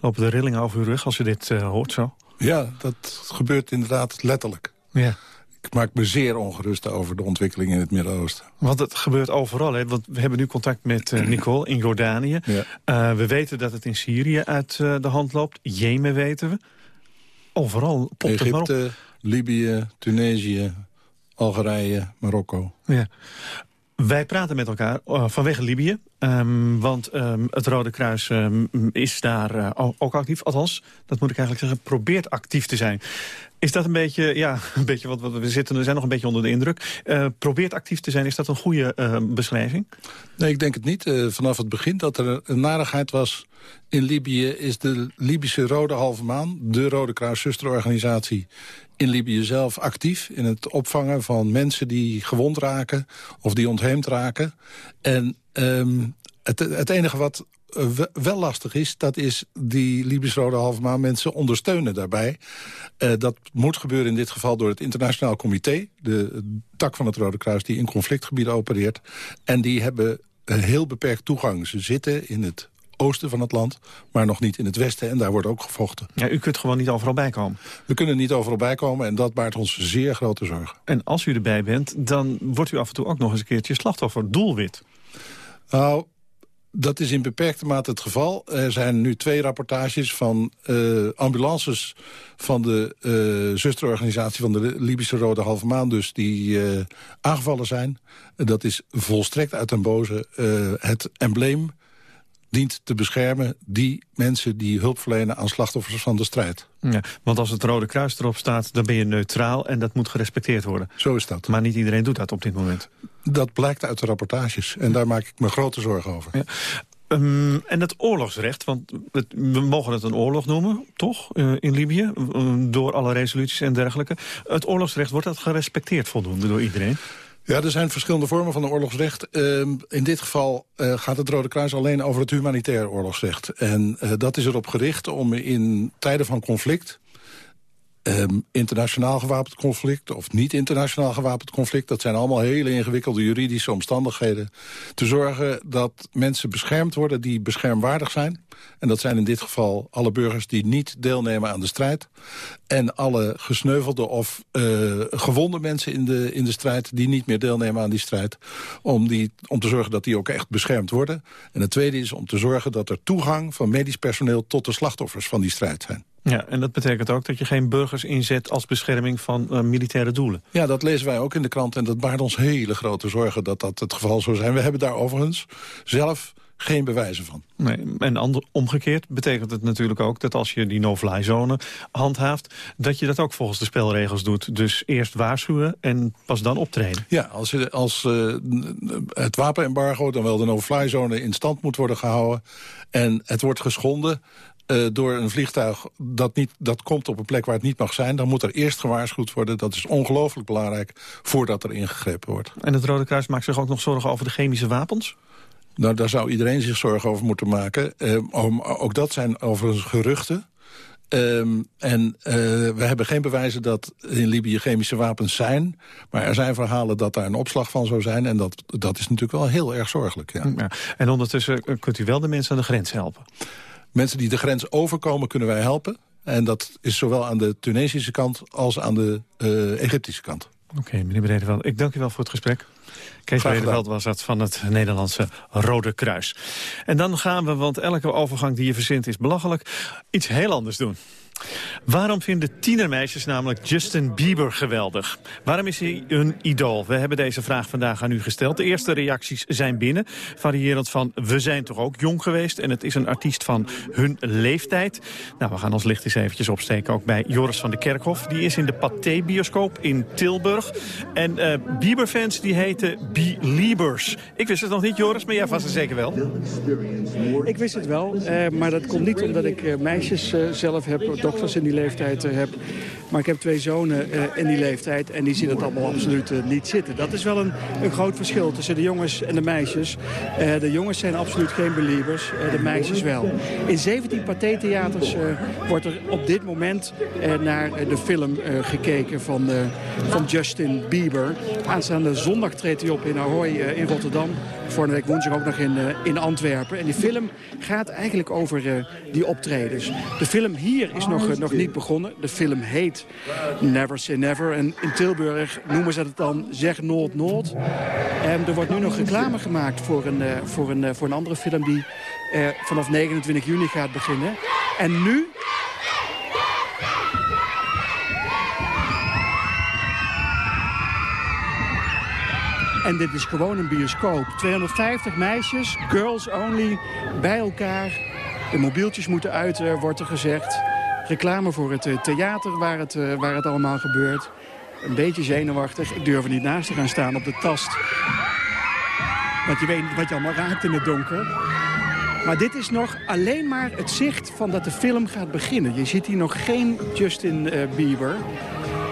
Lopen de rillingen over uw rug als u dit uh, hoort zo? Ja, dat gebeurt inderdaad letterlijk. Ja. Ik maak me zeer ongerust over de ontwikkeling in het Midden-Oosten. Want het gebeurt overal. Hè? Want we hebben nu contact met uh, Nicole in Jordanië. Ja. Uh, we weten dat het in Syrië uit uh, de hand loopt. Jemen weten we. Overal popt Egypte, Libië, Tunesië, Algerije, Marokko. Ja. Wij praten met elkaar uh, vanwege Libië. Um, want um, het Rode Kruis um, is daar uh, ook actief. Althans, dat moet ik eigenlijk zeggen, probeert actief te zijn. Is dat een beetje, ja, een beetje wat, we zitten, we zijn nog een beetje onder de indruk. Uh, probeert actief te zijn, is dat een goede beschrijving? Nee, ik denk het niet. vanaf het begin dat er een narigheid was in Libië... is de Libische Rode Halve Maan, de Rode Kruis zusterorganisatie in Libië zelf actief in het opvangen van mensen die gewond raken of die ontheemd raken. En um, het, het enige wat wel lastig is, dat is die Libische Rode Halve Maan mensen ondersteunen daarbij. Uh, dat moet gebeuren in dit geval door het Internationaal Comité, de tak van het Rode Kruis die in conflictgebieden opereert. En die hebben heel beperkt toegang. Ze zitten in het oosten van het land, maar nog niet in het westen. En daar wordt ook gevochten. Ja, u kunt gewoon niet overal bijkomen. We kunnen niet overal bijkomen en dat baart ons zeer grote zorgen. En als u erbij bent, dan wordt u af en toe ook nog eens een keertje slachtoffer, doelwit. Nou, dat is in beperkte mate het geval. Er zijn nu twee rapportages van uh, ambulances van de uh, zusterorganisatie van de Libische Rode Halve Maan... dus die uh, aangevallen zijn. Dat is volstrekt uit den boze het embleem dient te beschermen die mensen die hulp verlenen aan slachtoffers van de strijd. Ja, want als het Rode Kruis erop staat, dan ben je neutraal en dat moet gerespecteerd worden. Zo is dat. Maar niet iedereen doet dat op dit moment. Dat blijkt uit de rapportages en daar maak ik me grote zorgen over. Ja. Um, en het oorlogsrecht, want het, we mogen het een oorlog noemen, toch, uh, in Libië, uh, door alle resoluties en dergelijke. Het oorlogsrecht, wordt dat gerespecteerd voldoende door iedereen? Ja, er zijn verschillende vormen van oorlogsrecht. Uh, in dit geval uh, gaat het Rode Kruis alleen over het humanitair oorlogsrecht. En uh, dat is erop gericht om in tijden van conflict... Um, internationaal gewapend conflict of niet internationaal gewapend conflict... dat zijn allemaal hele ingewikkelde juridische omstandigheden... te zorgen dat mensen beschermd worden die beschermwaardig zijn. En dat zijn in dit geval alle burgers die niet deelnemen aan de strijd. En alle gesneuvelde of uh, gewonde mensen in de, in de strijd... die niet meer deelnemen aan die strijd. Om, die, om te zorgen dat die ook echt beschermd worden. En het tweede is om te zorgen dat er toegang van medisch personeel... tot de slachtoffers van die strijd zijn. Ja, en dat betekent ook dat je geen burgers inzet als bescherming van uh, militaire doelen. Ja, dat lezen wij ook in de krant en dat baart ons hele grote zorgen dat dat het geval zou zijn. We hebben daar overigens zelf geen bewijzen van. Nee, en ander, omgekeerd betekent het natuurlijk ook dat als je die no-fly zone handhaaft... dat je dat ook volgens de spelregels doet. Dus eerst waarschuwen en pas dan optreden. Ja, als, als uh, het wapenembargo, dan wel de no-fly zone in stand moet worden gehouden... en het wordt geschonden, uh, door een vliegtuig dat, niet, dat komt op een plek waar het niet mag zijn... dan moet er eerst gewaarschuwd worden. Dat is ongelooflijk belangrijk voordat er ingegrepen wordt. En het Rode Kruis maakt zich ook nog zorgen over de chemische wapens? Nou, daar zou iedereen zich zorgen over moeten maken. Uh, om, ook dat zijn overigens geruchten. Um, en uh, we hebben geen bewijzen dat in Libië chemische wapens zijn. Maar er zijn verhalen dat daar een opslag van zou zijn. En dat, dat is natuurlijk wel heel erg zorgelijk. Ja. Ja, en ondertussen kunt u wel de mensen aan de grens helpen? Mensen die de grens overkomen kunnen wij helpen. En dat is zowel aan de Tunesische kant als aan de uh, Egyptische kant. Oké, okay, meneer Bredeveld, ik dank u wel voor het gesprek. Kees Bredeveld was dat van het Nederlandse Rode Kruis. En dan gaan we, want elke overgang die je verzint is belachelijk, iets heel anders doen. Waarom vinden tienermeisjes namelijk Justin Bieber geweldig? Waarom is hij een idool? We hebben deze vraag vandaag aan u gesteld. De eerste reacties zijn binnen, variërend van we zijn toch ook jong geweest... en het is een artiest van hun leeftijd. Nou, we gaan ons licht eens eventjes opsteken ook bij Joris van de Kerkhof. Die is in de Pathé-bioscoop in Tilburg. En uh, Bieber-fans die heten Beliebers. Ik wist het nog niet, Joris, maar jij vast het zeker wel. Ik wist het wel, uh, maar dat komt niet omdat ik uh, meisjes zelf heb dochters in die leeftijd uh, heb. Maar ik heb twee zonen uh, in die leeftijd en die zien het allemaal absoluut uh, niet zitten. Dat is wel een, een groot verschil tussen de jongens en de meisjes. de jongens zijn absoluut geen believers, de meisjes wel. In 17 pathé-theaters wordt er op dit moment naar de film gekeken van, van Justin Bieber. Aanstaande zondag treedt hij op in Ahoy in Rotterdam. Vorige week woensdag ook nog in, in Antwerpen. En die film gaat eigenlijk over die optredens. De film hier is nog, nog niet begonnen. De film heet Never Say Never. En in Tilburg noemen ze het dan Zeg Noord Noord. En er wordt nu nog reclame gemaakt voor een, uh, voor een, uh, voor een andere film... die uh, vanaf 29 juni gaat beginnen. En nu... En dit is gewoon een bioscoop. 250 meisjes, girls only, bij elkaar. De mobieltjes moeten uit, wordt er gezegd reclame voor het theater waar het, waar het allemaal gebeurt. Een beetje zenuwachtig. Ik durf er niet naast te gaan staan op de tast. Want je weet wat je allemaal raakt in het donker. Maar dit is nog alleen maar het zicht van dat de film gaat beginnen. Je ziet hier nog geen Justin uh, Bieber.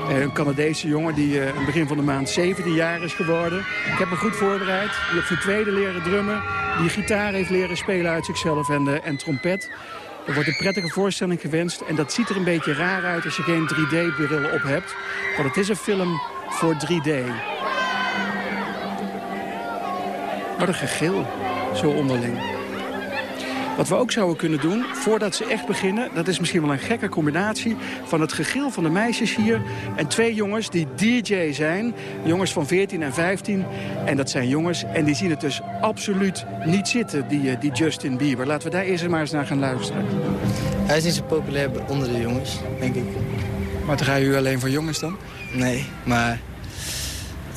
Een Canadese jongen die aan het begin van de maand 17 jaar is geworden. Ik heb me goed voorbereid. Die op zijn tweede leren drummen. Die gitaar heeft leren spelen uit zichzelf en, en trompet. Er wordt een prettige voorstelling gewenst. En dat ziet er een beetje raar uit als je geen 3D-bril op hebt. Want het is een film voor 3D. Wat een gegil, zo onderling. Wat we ook zouden kunnen doen, voordat ze echt beginnen... dat is misschien wel een gekke combinatie van het gegil van de meisjes hier... en twee jongens die DJ zijn, jongens van 14 en 15. En dat zijn jongens, en die zien het dus absoluut niet zitten, die, die Justin Bieber. Laten we daar eerst maar eens naar gaan luisteren. Hij is niet zo populair onder de jongens, denk ik. Maar ga je u alleen voor jongens dan? Nee, maar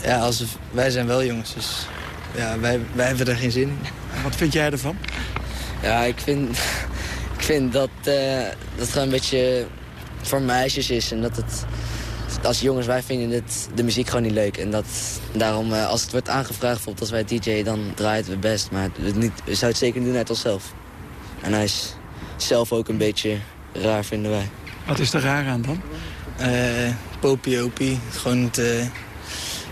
ja, als, wij zijn wel jongens, dus ja, wij, wij hebben er geen zin in. Wat vind jij ervan? Ja, ik vind, ik vind dat, uh, dat het gewoon een beetje voor meisjes is. En dat het, als jongens, wij vinden het, de muziek gewoon niet leuk. En dat, daarom, uh, als het wordt aangevraagd, bijvoorbeeld als wij DJ, dan draaien we best. Maar het niet, we zouden het zeker niet doen uit onszelf. En hij is zelf ook een beetje raar, vinden wij. Wat is er raar aan dan? Uh, popie Gewoon het... Uh,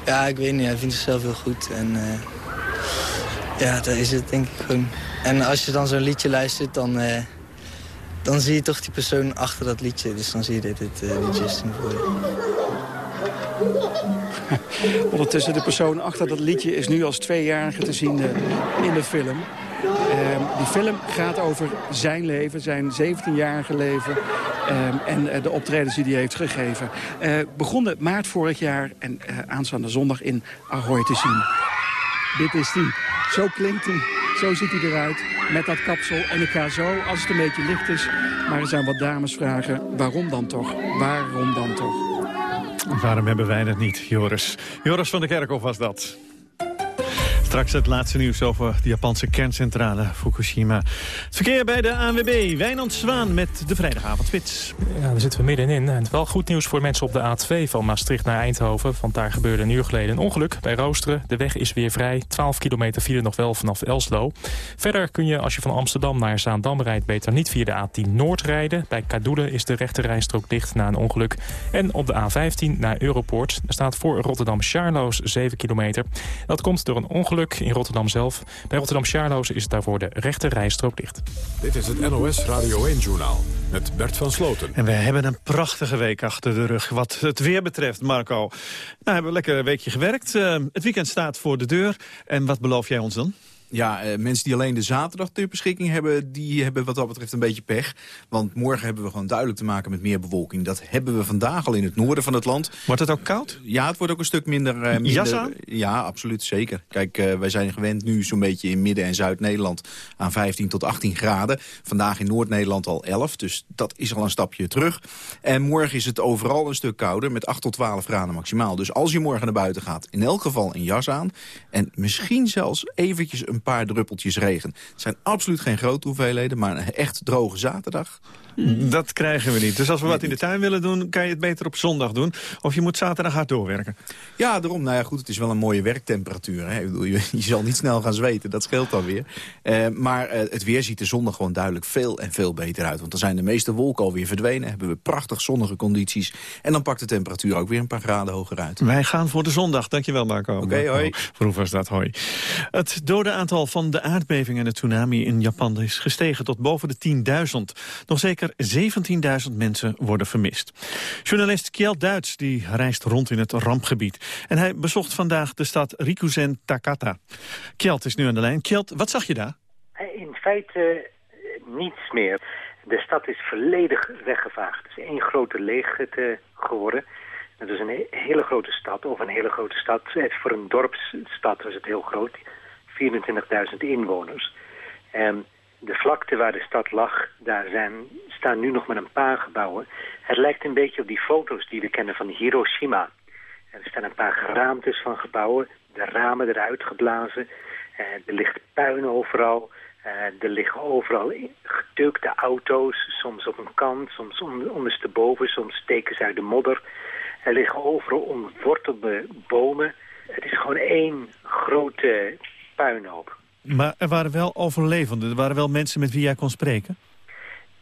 ja, ik weet niet. Hij vindt zichzelf heel goed. En uh, ja, dat is het denk ik gewoon. En als je dan zo'n liedje luistert, dan, dan zie je toch die persoon achter dat liedje. Dus dan zie je dit, dit liedje is voor je. Ondertussen, de persoon achter dat liedje is nu als tweejarige te zien in de film. Uh, die film gaat over zijn leven, zijn 17-jarige leven... Uh, en uh, de optredens die hij heeft gegeven. Uh, begonnen maart vorig jaar en uh, aanstaande zondag in Ahoy te zien. Dit is die. Zo klinkt hij. Zo ziet hij eruit met dat kapsel. En ik ga zo, als het een beetje licht is... maar er zijn wat dames vragen, waarom dan toch? Waarom dan toch? Waarom hebben wij dat niet, Joris? Joris van der Kerkhof was dat. Straks het laatste nieuws over de Japanse kerncentrale Fukushima. Het verkeer bij de ANWB. Wijnand Zwaan met de vrijdagavondspits. Ja, daar zitten we middenin. En wel goed nieuws voor mensen op de A2 van Maastricht naar Eindhoven. Want daar gebeurde een uur geleden een ongeluk bij Roosteren. De weg is weer vrij. 12 kilometer file nog wel vanaf Elslo. Verder kun je als je van Amsterdam naar Zaandam rijdt... beter niet via de A10 Noord rijden. Bij Kadoelen is de rechterrijstrook dicht na een ongeluk. En op de A15 naar Europoort. Staat voor Rotterdam-Charloes 7 kilometer. Dat komt door een ongeluk in Rotterdam zelf. Bij Rotterdam-Charloes is het daarvoor de rechte rijstrook dicht. Dit is het NOS Radio 1-journaal met Bert van Sloten. En we hebben een prachtige week achter de rug wat het weer betreft, Marco. Nou, hebben we lekker een weekje gewerkt. Uh, het weekend staat voor de deur. En wat beloof jij ons dan? Ja, uh, mensen die alleen de zaterdag ter beschikking hebben... die hebben wat dat betreft een beetje pech. Want morgen hebben we gewoon duidelijk te maken met meer bewolking. Dat hebben we vandaag al in het noorden van het land. Wordt het ook koud? Ja, het wordt ook een stuk minder... Uh, minder Jas aan? Ja, absoluut, zeker. Kijk, uh, wij zijn gewend nu zo'n beetje in Midden- en Zuid-Nederland... aan 15 tot 18 graden. Vandaag in Noord-Nederland al 11, dus dat is al een stapje terug. En morgen is het overal een stuk kouder... met 8 tot 12 graden maximaal. Dus als je morgen naar buiten gaat, in elk geval een jas aan... en misschien zelfs eventjes een paar druppeltjes regen. Het zijn absoluut geen grote hoeveelheden, maar een echt droge zaterdag. Dat krijgen we niet. Dus als we wat in de tuin willen doen, kan je het beter op zondag doen. Of je moet zaterdag hard doorwerken. Ja, daarom. Nou ja, goed, het is wel een mooie werktemperatuur. Hè. Ik bedoel, je, je, zal niet snel gaan zweten, dat scheelt dan weer. Uh, maar uh, het weer ziet er zondag gewoon duidelijk veel en veel beter uit. Want dan zijn de meeste wolken alweer verdwenen. Hebben we prachtig zonnige condities. En dan pakt de temperatuur ook weer een paar graden hoger uit. Wij gaan voor de zondag. Dankjewel, Marco. Oké, okay, hoi. Voor was dat, hoi. Het dode aantal van de aardbeving en de tsunami in Japan is gestegen tot boven de 10.000. Nog zeker 17.000 mensen worden vermist. Journalist Kjeld Duits die reist rond in het rampgebied. En hij bezocht vandaag de stad Rikuzen Takata. Kjeld is nu aan de lijn. Kjeld, wat zag je daar? In feite niets meer. De stad is volledig weggevaagd. Het is één grote leegte geworden. Het is een hele grote stad, of een hele grote stad. Voor een dorpsstad was het heel groot. 24.000 inwoners. En de vlakte waar de stad lag, daar zijn, staan nu nog maar een paar gebouwen. Het lijkt een beetje op die foto's die we kennen van Hiroshima. Er staan een paar geraamtes van gebouwen, de ramen eruit geblazen. Eh, er ligt puin overal. Uh, er liggen overal getukte auto's, soms op een kant, soms ondersteboven, soms steken ze uit de modder. Er liggen overal ontwortelde bomen. Het is gewoon één grote puinhoop. Maar er waren wel overlevenden, er waren wel mensen met wie jij kon spreken?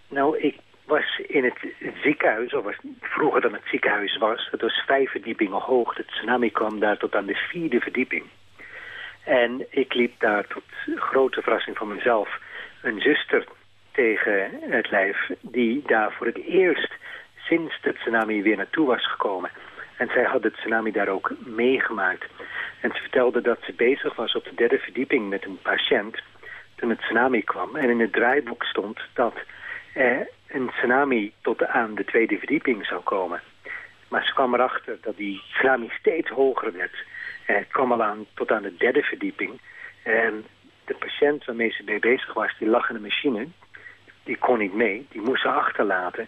Nou, ik was in het ziekenhuis, of vroeger dan het ziekenhuis was. Het was vijf verdiepingen hoog. De tsunami kwam daar tot aan de vierde verdieping. En ik liep daar tot grote verrassing van mezelf een zuster tegen het lijf... die daar voor het eerst sinds de tsunami weer naartoe was gekomen. En zij had de tsunami daar ook meegemaakt. En ze vertelde dat ze bezig was op de derde verdieping met een patiënt toen het tsunami kwam. En in het draaiboek stond dat eh, een tsunami tot aan de tweede verdieping zou komen. Maar ze kwam erachter dat die tsunami steeds hoger werd. Eh, het kwam al aan tot aan de derde verdieping. En de patiënt waarmee ze mee bezig was, die lag in de machine. Die kon niet mee, die moest ze achterlaten.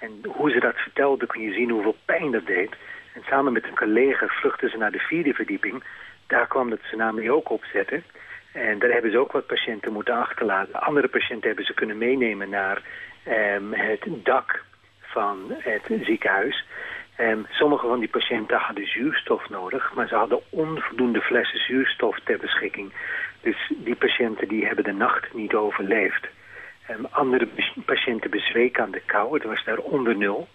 En hoe ze dat vertelde, kun je zien hoeveel pijn dat deed. En samen met een collega vluchtten ze naar de vierde verdieping. Daar kwam de tsunami ook op zetten. En daar hebben ze ook wat patiënten moeten achterlaten. Andere patiënten hebben ze kunnen meenemen naar um, het dak van het ziekenhuis. En sommige van die patiënten hadden zuurstof nodig, maar ze hadden onvoldoende flessen zuurstof ter beschikking. Dus die patiënten die hebben de nacht niet overleefd. En andere patiënten bezweken aan de kou, het was daar onder nul.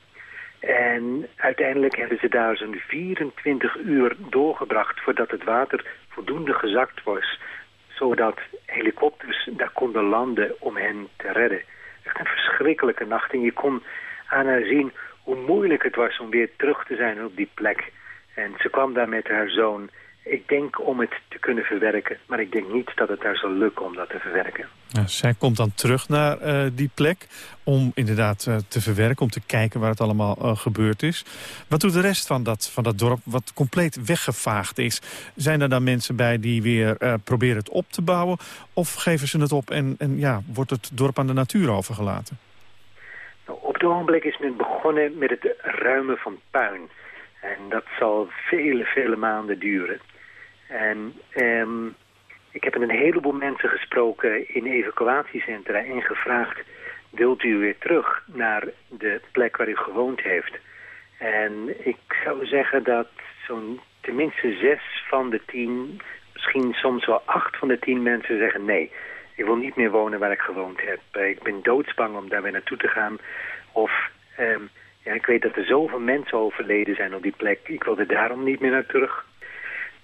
En uiteindelijk hebben ze daar zo'n 24 uur doorgebracht voordat het water voldoende gezakt was. Zodat helikopters daar konden landen om hen te redden. Echt een verschrikkelijke nacht. En je kon aan haar zien hoe moeilijk het was om weer terug te zijn op die plek. En ze kwam daar met haar zoon. Ik denk om het te kunnen verwerken. Maar ik denk niet dat het daar zal lukken om dat te verwerken. Zij komt dan terug naar uh, die plek om inderdaad uh, te verwerken, om te kijken waar het allemaal uh, gebeurd is. Wat doet de rest van dat, van dat dorp wat compleet weggevaagd is? Zijn er dan mensen bij die weer proberen het op te bouwen? Of geven ze het op en, en ja, wordt het dorp aan de natuur overgelaten? Nou, op het ogenblik is men begonnen met het ruimen van puin. En dat zal vele, vele maanden duren. En um, ik heb met een heleboel mensen gesproken in evacuatiecentra en gevraagd... wilt u weer terug naar de plek waar u gewoond heeft? En ik zou zeggen dat zo'n tenminste zes van de tien... misschien soms wel acht van de tien mensen zeggen nee... Ik wil niet meer wonen waar ik gewoond heb. Ik ben doodsbang om daar weer naartoe te gaan. Of um, ja, ik weet dat er zoveel mensen overleden zijn op die plek. Ik wil er daarom niet meer naar terug.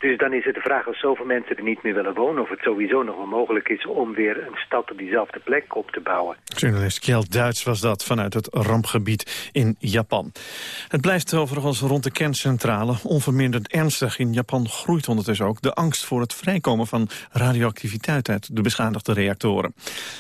Dus dan is het de vraag of zoveel mensen er niet meer willen wonen... of het sowieso nog wel mogelijk is om weer een stad op diezelfde plek op te bouwen. Journalist Kjeld Duits was dat vanuit het rampgebied in Japan. Het blijft overigens rond de kerncentrale onverminderd ernstig. In Japan groeit ondertussen ook de angst voor het vrijkomen van radioactiviteit... uit de beschadigde reactoren.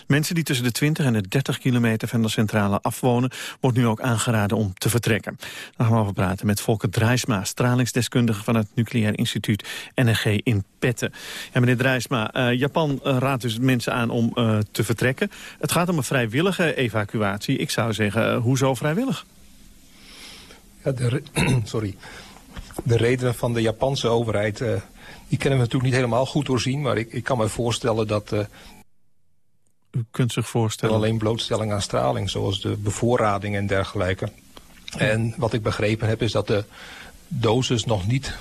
Mensen die tussen de 20 en de 30 kilometer van de centrale afwonen... wordt nu ook aangeraden om te vertrekken. Daar gaan we over praten met Volker Drijsma, stralingsdeskundige van het Nucleair Instituut NRG in Petten. Ja, meneer Drijsma, uh, Japan uh, raadt dus mensen aan om uh, te vertrekken. Het gaat om een vrijwillige evacuatie. Ik zou zeggen, hoezo vrijwillig? Ja, de sorry. De redenen van de Japanse overheid... die kennen we natuurlijk niet helemaal goed doorzien... maar ik, ik kan me voorstellen dat... U kunt zich voorstellen... Alleen blootstelling aan straling, zoals de bevoorrading en dergelijke. En wat ik begrepen heb is dat de dosis nog niet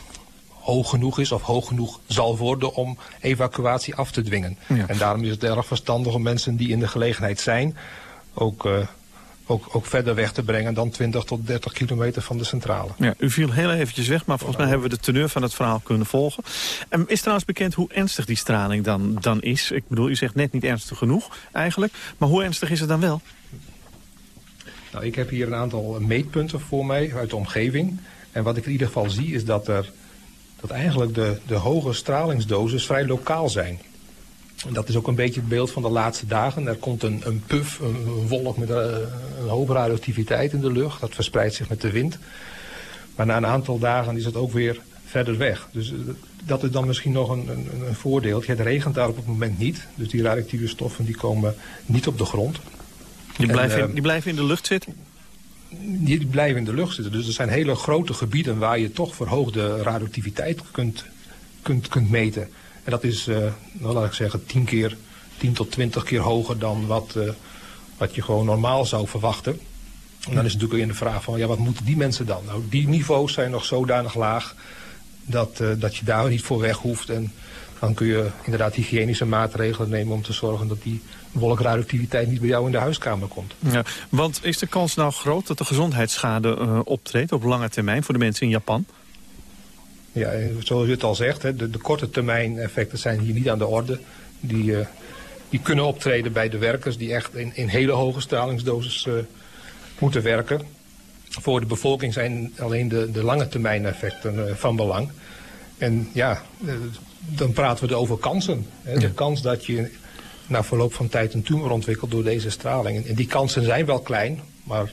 hoog genoeg is of hoog genoeg zal worden om evacuatie af te dwingen. Ja. En daarom is het erg verstandig om mensen die in de gelegenheid zijn ook, uh, ook, ook verder weg te brengen dan 20 tot 30 kilometer van de centrale. Ja, u viel heel eventjes weg, maar volgens mij hebben we de teneur van het verhaal kunnen volgen. En is trouwens bekend hoe ernstig die straling dan, dan is? Ik bedoel, u zegt net niet ernstig genoeg eigenlijk, maar hoe ernstig is het dan wel? Nou, ik heb hier een aantal meetpunten voor mij uit de omgeving. En wat ik in ieder geval zie is dat er dat eigenlijk de, de hoge stralingsdoses vrij lokaal zijn. En dat is ook een beetje het beeld van de laatste dagen. Er komt een, een puf, een, een wolk met een, een hoge radioactiviteit in de lucht. Dat verspreidt zich met de wind. Maar na een aantal dagen is het ook weer verder weg. Dus eh, dat is dan misschien nog een, een, een voordeel. Het regent daar op het moment niet. Dus die radioactieve stoffen die komen niet op de grond. Die blijven, en, uh, die blijven in de lucht zitten? Die blijven in de lucht zitten. Dus er zijn hele grote gebieden waar je toch verhoogde radioactiviteit kunt, kunt, kunt meten. En dat is, uh, nou laat ik zeggen, 10 keer, 10 tot 20 keer hoger dan wat, uh, wat je gewoon normaal zou verwachten. En dan is natuurlijk weer de vraag van, ja, wat moeten die mensen dan? Nou, die niveaus zijn nog zodanig laag dat, uh, dat je daar niet voor weg hoeft. En dan kun je inderdaad hygiënische maatregelen nemen om te zorgen dat die wolkradioactiviteit niet bij jou in de huiskamer komt. Ja, want is de kans nou groot dat de gezondheidsschade uh, optreedt op lange termijn voor de mensen in Japan? Ja, zoals u het al zegt, hè, de, de, korte termijn effecten zijn hier niet aan de orde. Die, uh, die kunnen optreden bij de werkers die echt in, in hele hoge stralingsdoses uh, moeten werken. Voor de bevolking zijn alleen de, de lange termijn effecten van belang. En ja, dan praten we over kansen. Hè. De kans dat je na verloop van tijd een tumor ontwikkelt door deze straling. En die kansen zijn wel klein, maar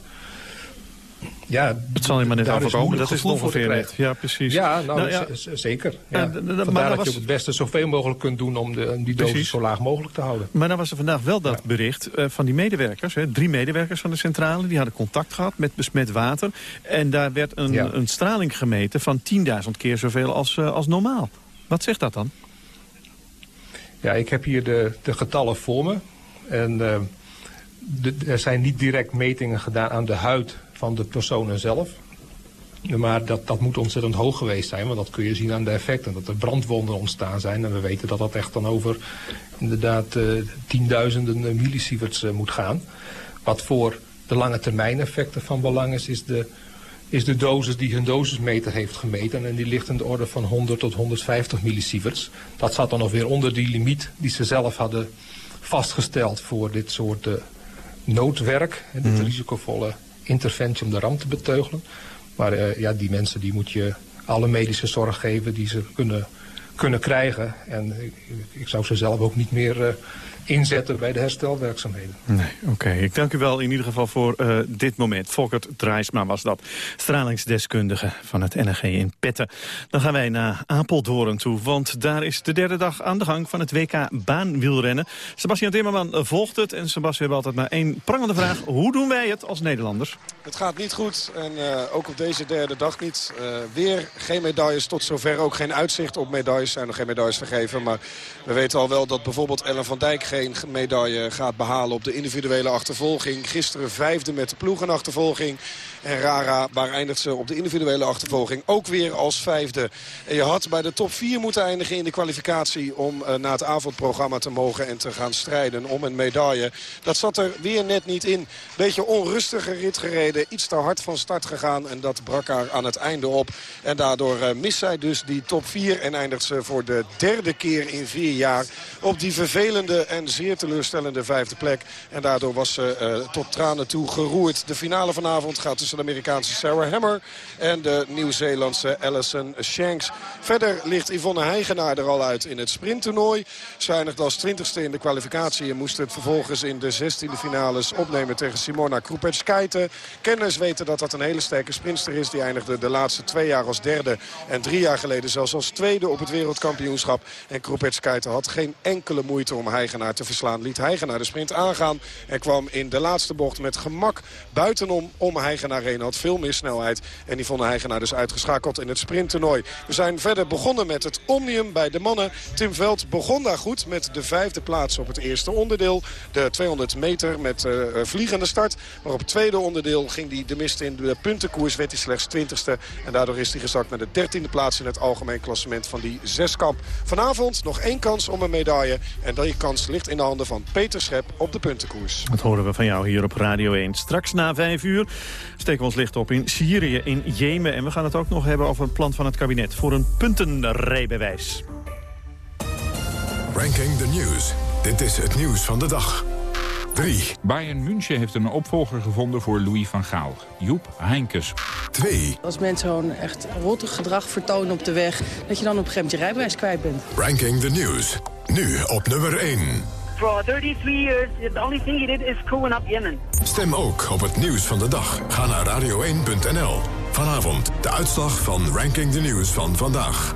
ja, het zal je maar net afkomen. Dat is ongeveer net. Ja, precies. Ja, nou, nou ja. zeker. Ja. Uh, Vandaar dat was... je op het beste zoveel mogelijk kunt doen om de, die dosis zo laag mogelijk te houden. Maar dan was er vandaag wel dat ja. bericht uh, van die medewerkers. Hè, drie medewerkers van de centrale. Die hadden contact gehad met besmet water. En daar werd een, ja. een straling gemeten van 10.000 keer zoveel als, uh, als normaal. Wat zegt dat dan? Ja, ik heb hier de, de getallen voor me. En de, er zijn niet direct metingen gedaan aan de huid van de personen zelf. Maar dat, dat moet ontzettend hoog geweest zijn, want dat kun je zien aan de effecten. Dat er brandwonden ontstaan zijn en we weten dat dat echt dan over inderdaad uh, tienduizenden millisieverts uh, moet gaan. Wat voor de lange termijn effecten van belang is, is de, is de dosis die hun dosismeter heeft gemeten. En die ligt in de orde van 100 tot 150 millisieverts. Dat zat dan nog weer onder die limiet die ze zelf hadden vastgesteld voor dit soort uh, noodwerk. Dit mm. risicovolle interventie om de ramp te beteugelen. Maar uh, ja, die mensen die moet je alle medische zorg geven die ze kunnen, kunnen krijgen. En ik, ik zou ze zelf ook niet meer... Uh, inzetten bij de herstelwerkzaamheden. Nee, oké. Ik dank u wel in ieder geval voor uh, dit moment. Volkert Drijsma was dat, stralingsdeskundige van het NRG in Petten. Dan gaan wij naar Apeldoorn toe, want daar is de derde dag aan de gang van het WK baanwielrennen. Sebastian Timmerman volgt het en Sebastian, we hebben altijd maar één prangende vraag. Hoe doen wij het als Nederlanders? Het gaat niet goed en uh, ook op deze derde dag niet. Uh, weer geen medailles, tot zover ook geen uitzicht op medailles. Er zijn nog geen medailles vergeven, maar we weten al wel dat bijvoorbeeld Ellen van Dijk geen medaille gaat behalen op de individuele achtervolging. Gisteren vijfde met de ploegenachtervolging. En Rara, waar eindigt ze op de individuele achtervolging ook weer als vijfde. En je had bij de top 4 moeten eindigen in de kwalificatie... om uh, naar het avondprogramma te mogen en te gaan strijden om een medaille. Dat zat er weer net niet in. Beetje onrustige rit gereden, iets te hard van start gegaan... en dat brak haar aan het einde op. En daardoor uh, mist zij dus die top 4 en eindigt ze voor de derde keer in vier jaar... op die vervelende en zeer teleurstellende vijfde plek. En daardoor was ze uh, tot tranen toe geroerd. De finale vanavond gaat tussen de Amerikaanse Sarah Hammer en de Nieuw-Zeelandse Alison Shanks. Verder ligt Yvonne Heigenaar er al uit in het sprinttoernooi. Ze eindigde als twintigste in de kwalificatie en moest het vervolgens in de 16e finales opnemen tegen Simona Krupetskaite. Kenners weten dat dat een hele sterke sprinster is. Die eindigde de laatste twee jaar als derde en drie jaar geleden zelfs als tweede op het wereldkampioenschap. En Krupetskaite had geen enkele moeite om Heigenaar te verslaan. Liet Heigenaar de sprint aangaan en kwam in de laatste bocht met gemak buitenom om Heigenaar heen. Had veel meer snelheid en die vond Heigenaar dus uitgeschakeld in het sprinttoernooi. We zijn verder begonnen met het Omnium bij de mannen. Tim Veld begon daar goed met de vijfde plaats op het eerste onderdeel. De 200 meter met uh, vliegende start. Maar op het tweede onderdeel ging hij de mist in. De puntenkoers werd hij slechts 20ste. En daardoor is hij gezakt naar de dertiende plaats in het algemeen klassement van die zeskamp. Vanavond nog één kans om een medaille. En die kans ligt in de handen van Peter Schep op de puntenkoers. Dat horen we van jou hier op Radio 1. Straks na vijf uur steken we ons licht op in Syrië, in Jemen. En we gaan het ook nog hebben over het plan van het kabinet voor een puntenrijbewijs. Ranking the News. Dit is het nieuws van de dag. 3. Bayern München heeft een opvolger gevonden voor Louis van Gaal. Joep Heinkes. 2. Als mensen gewoon echt rottig gedrag vertonen op de weg... dat je dan op een gegeven moment je rijbewijs kwijt bent. Ranking the News. Nu op nummer 1. For 33 years, the only thing he did is screwing up Yemen. Stem ook op het nieuws van de dag. Ga naar radio1.nl. Vanavond de uitslag van Ranking the News van vandaag.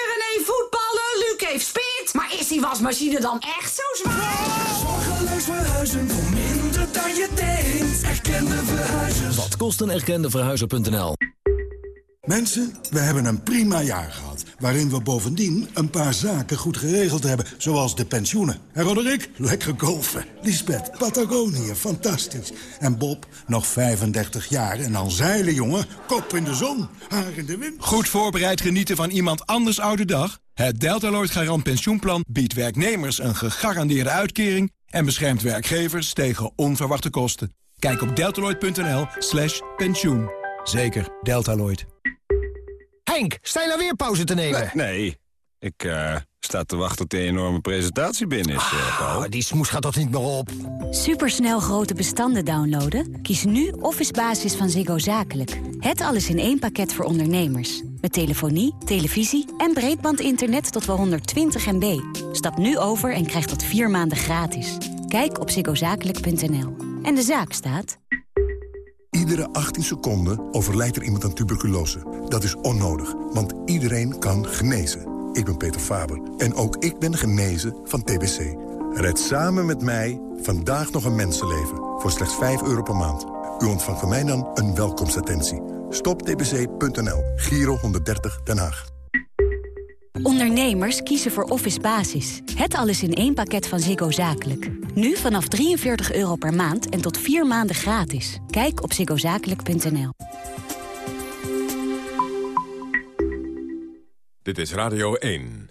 die wasmachine dan echt zo zwaar? Zorgeloos verhuizen voor minder dan je denkt. Erkende verhuizers. Wat kost een erkende verhuizer.nl? Mensen, we hebben een prima jaar gehad. Waarin we bovendien een paar zaken goed geregeld hebben. Zoals de pensioenen. En Roderick, lekker golfen. Lisbeth, Patagonië, fantastisch. En Bob, nog 35 jaar en dan zeilen, jongen. Kop in de zon, haar in de wind. Goed voorbereid genieten van iemand anders oude dag? Het Deltaloid Garant Pensioenplan biedt werknemers een gegarandeerde uitkering... en beschermt werkgevers tegen onverwachte kosten. Kijk op deltaloid.nl slash pensioen. Zeker, Deltaloid. Henk, sta je nou weer pauze te nemen? Nee, nee. Ik uh, sta te wachten tot de enorme presentatie binnen is, uh, Paul. die smoes gaat toch niet meer op? Supersnel grote bestanden downloaden? Kies nu Office Basis van Ziggo Zakelijk. Het alles in één pakket voor ondernemers. Met telefonie, televisie en breedbandinternet tot wel 120 MB. Stap nu over en krijg dat vier maanden gratis. Kijk op ziggozakelijk.nl. En de zaak staat... Iedere 18 seconden overlijdt er iemand aan tuberculose. Dat is onnodig, want iedereen kan genezen. Ik ben Peter Faber en ook ik ben genezen van TBC. Red samen met mij vandaag nog een mensenleven voor slechts 5 euro per maand. U ontvangt van mij dan een welkomstattentie. Stoptbc.nl, Giro 130 Den Haag. Ondernemers kiezen voor Office Basis. Het alles in één pakket van Ziggo Zakelijk. Nu vanaf 43 euro per maand en tot 4 maanden gratis. Kijk op ziggozakelijk.nl. Dit is Radio 1.